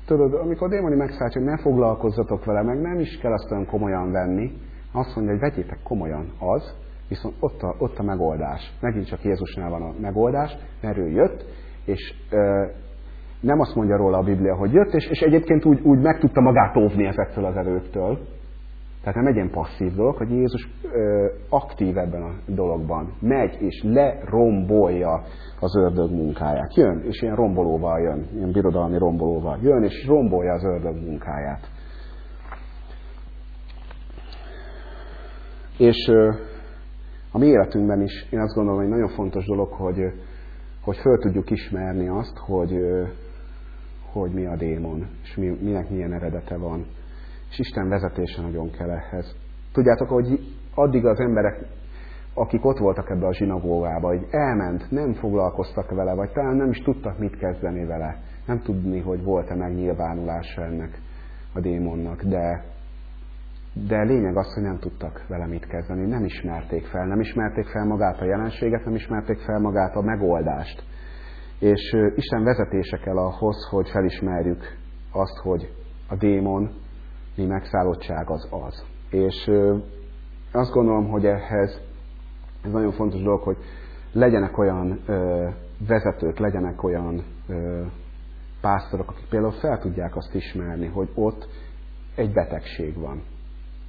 [SPEAKER 1] tudod, amikor a démoni megszállt, hogy ne foglalkozzatok vele, meg nem is kell azt olyan komolyan venni, azt mondja, hogy vegyétek komolyan az, viszont ott a, ott a megoldás. Megint csak Jézusnál van a megoldás, mert ő jött, és ö, nem azt mondja róla a Biblia, hogy jött, és, és egyébként úgy, úgy meg tudta magát óvni ezektől az erőktől, tehát nem egy ilyen passzív dolog, hogy Jézus ö, aktív ebben a dologban. Megy és lerombolja az ördög munkáját. Jön, és ilyen rombolóval jön, ilyen birodalmi rombolóval jön, és rombolja az ördög munkáját. És ö, a mi életünkben is én azt gondolom, hogy nagyon fontos dolog, hogy, hogy föl tudjuk ismerni azt, hogy, hogy mi a démon, és mi, minek milyen eredete van és Isten vezetése nagyon kell ehhez. Tudjátok, hogy addig az emberek, akik ott voltak ebbe a zsinagógába, hogy elment, nem foglalkoztak vele, vagy talán nem is tudtak mit kezdeni vele. Nem tudni, hogy volt-e megnyilvánulása ennek a démonnak, de, de lényeg az, hogy nem tudtak vele mit kezdeni, nem ismerték fel, nem ismerték fel magát a jelenséget, nem ismerték fel magát a megoldást. És Isten vezetése kell ahhoz, hogy felismerjük azt, hogy a démon megszállottság az az. És azt gondolom, hogy ehhez ez nagyon fontos dolog, hogy legyenek olyan vezetők, legyenek olyan ö, pásztorok, akik például fel tudják azt ismerni, hogy ott egy betegség van.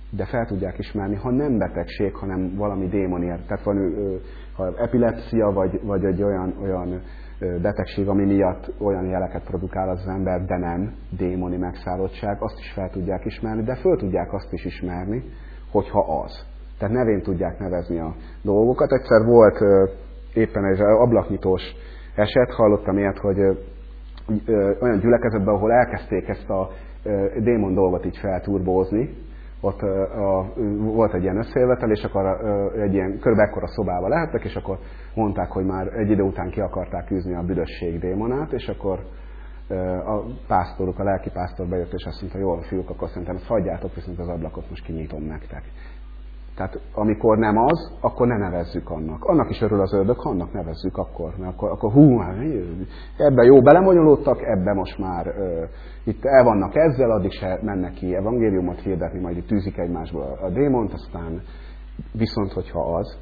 [SPEAKER 1] De fel tudják ismerni, ha nem betegség, hanem valami démoniért. Tehát van ö, ha epilepsia, vagy, vagy egy olyan, olyan betegség, ami miatt olyan jeleket produkál az ember, de nem démoni megszállottság, azt is fel tudják ismerni, de föl tudják azt is ismerni, hogyha az. Tehát nevén tudják nevezni a dolgokat. Egyszer volt éppen egy ablaknyitós eset, hallottam ilyet, hogy olyan gyülekezetben, ahol elkezdték ezt a démon dolgot így felturbózni, ott a, volt egy ilyen összejövetel, és akkor egy ilyen körbe ekkora szobába lehettek, és akkor mondták, hogy már egy idő után ki akarták űzni a büdösség démonát, és akkor a pásztoruk, a lelki pásztor bejött, és azt mondta, jól fiúk, akkor szerintem ezt hagyjátok, viszont az ablakot most kinyitom nektek. Tehát amikor nem az, akkor ne nevezzük annak. Annak is örül az ördög, annak nevezzük akkor. Mert akkor, akkor hú, hát, ebbe jó belemonyolódtak, ebbe most már ö, itt el vannak ezzel, addig se mennek ki evangéliumot hirdetni, majd itt tűzik egymásból a démont, aztán viszont, hogyha az,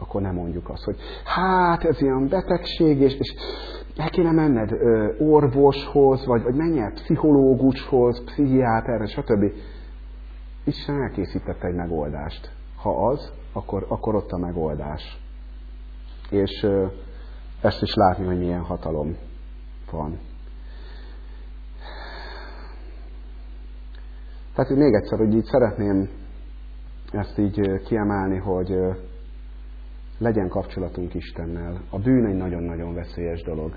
[SPEAKER 1] akkor nem mondjuk azt, hogy hát ez ilyen betegség, és, és el kéne menned ö, orvoshoz, vagy, vagy menj el pszichológushoz, pszichiáterre, stb. Isten elkészítette egy megoldást. Ha az, akkor, akkor ott a megoldás. És ezt is látni, hogy milyen hatalom van. Tehát még egyszer, hogy így szeretném ezt így kiemelni, hogy legyen kapcsolatunk Istennel. A bűn egy nagyon-nagyon veszélyes dolog.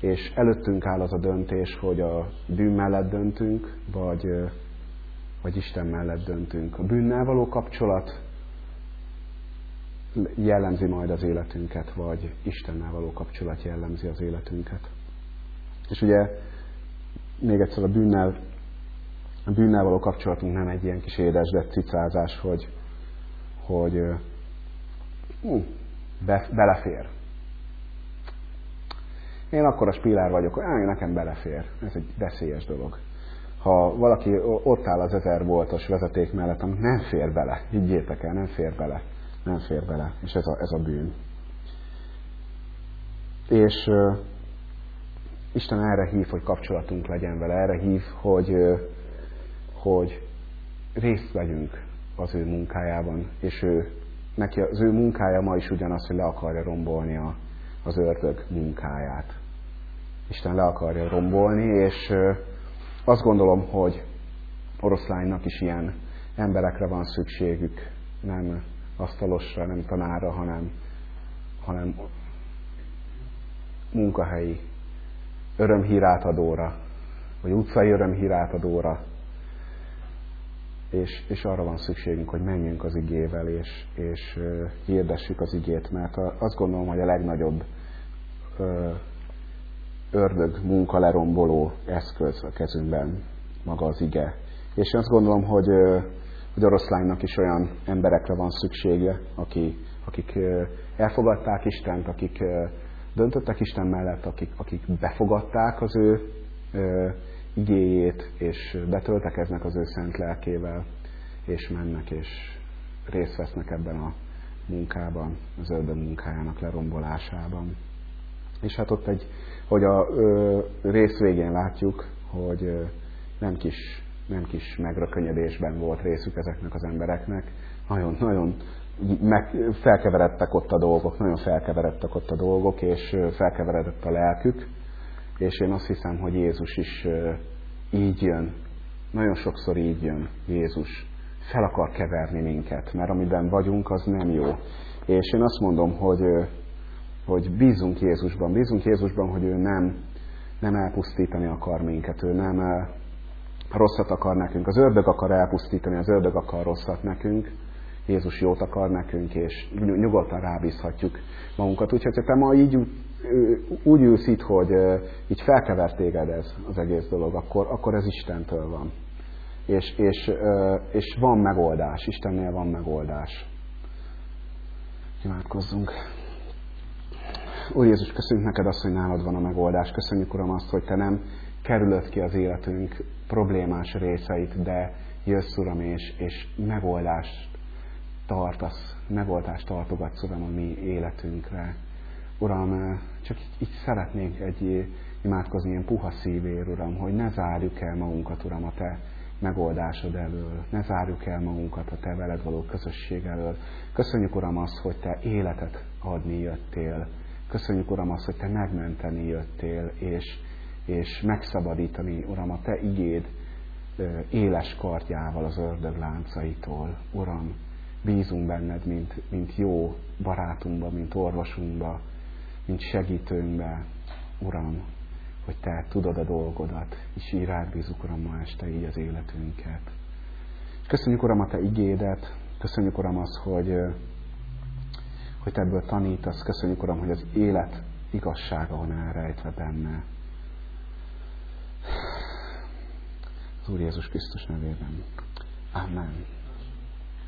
[SPEAKER 1] És előttünk áll az a döntés, hogy a bűn mellett döntünk, vagy, vagy Isten mellett döntünk. A bűnnel való kapcsolat jellemzi majd az életünket, vagy Istennel való kapcsolat jellemzi az életünket. És ugye még egyszer a bűnnel, a bűnnel való kapcsolatunk nem egy ilyen kis édesdett cicázás, hogy, hogy hú, be, belefér. Én akkor a spillár vagyok, á, nekem belefér. Ez egy veszélyes dolog. Ha valaki ott áll az ezer voltos vezeték mellett, amit nem fér bele, higgyétek el, nem fér bele, nem fér bele, és ez a, ez a bűn. És uh, Isten erre hív, hogy kapcsolatunk legyen vele, erre hív, hogy, uh, hogy részt vegyünk az ő munkájában, és ő neki az ő munkája ma is ugyanaz, hogy le akarja rombolni a, az ördög munkáját. Isten le akarja rombolni, és azt gondolom, hogy oroszlánynak is ilyen emberekre van szükségük, nem asztalosra, nem tanára, hanem, hanem munkahelyi örömhírátadóra, vagy utcai örömhír átadóra. És, és arra van szükségünk, hogy menjünk az igével, és, és hirdessük az igét, mert azt gondolom, hogy a legnagyobb ördög munka leromboló eszköz a kezünkben maga az ige. És azt gondolom, hogy, hogy oroszlánynak is olyan emberekre van szüksége, aki, akik elfogadták Istent, akik döntöttek Isten mellett, akik, akik befogadták az ő igéjét, és betöltekeznek az ő szent lelkével, és mennek, és részt vesznek ebben a munkában, az ördög munkájának lerombolásában. És hát ott egy, hogy a ö, rész végén látjuk, hogy ö, nem kis, nem kis megrökönyödésben volt részük ezeknek az embereknek. Nagyon, nagyon meg, felkeveredtek ott a dolgok, nagyon felkeveredtek ott a dolgok, és felkeveredett a lelkük, és én azt hiszem, hogy Jézus is így jön. Nagyon sokszor így jön Jézus. Fel akar keverni minket, mert amiben vagyunk, az nem jó. És én azt mondom, hogy, hogy bízunk Jézusban, bízunk Jézusban, hogy ő nem, nem elpusztítani akar minket, ő nem rosszat akar nekünk. Az ördög akar elpusztítani, az ördög akar rosszat nekünk, Jézus jót akar nekünk, és nyugodtan rábízhatjuk magunkat. Úgyhogy te ma így úgy ülsz itt, hogy így felkevert téged ez az egész dolog, akkor, akkor ez Istentől van. És, és, és van megoldás, Istennél van megoldás. Imádkozzunk. Úr Jézus, köszönjük neked azt, hogy nálad van a megoldás. Köszönjük, Uram, azt, hogy te nem kerülöd ki az életünk problémás részeit, de jössz, Uram, és, és megoldást tartasz, megoldást tartogatsz, Uram, a mi életünkre. Uram, csak így, így szeretnénk egy imádkozni ilyen puha szívér, Uram, hogy ne zárjuk el magunkat, Uram, a Te megoldásod elől, ne zárjuk el magunkat a Te veled való közösség elől. Köszönjük, Uram, azt, hogy Te életet adni jöttél. Köszönjük, Uram, azt, hogy Te megmenteni jöttél, és, és megszabadítani, Uram, a Te igéd éles kardjával az ördög láncaitól. Uram, bízunk benned, mint, mint jó barátunkba, mint orvosunkba, mint segítőnkbe, Uram, hogy Te tudod a dolgodat, és így rád bízunk, Uram, ma este így az életünket. Köszönjük, Uram, a Te igédet, köszönjük, Uram, az, hogy, hogy Te ebből tanítasz, köszönjük, Uram, hogy az élet igazsága van elrejtve benne. Az Úr Jézus Krisztus nevében. Amen.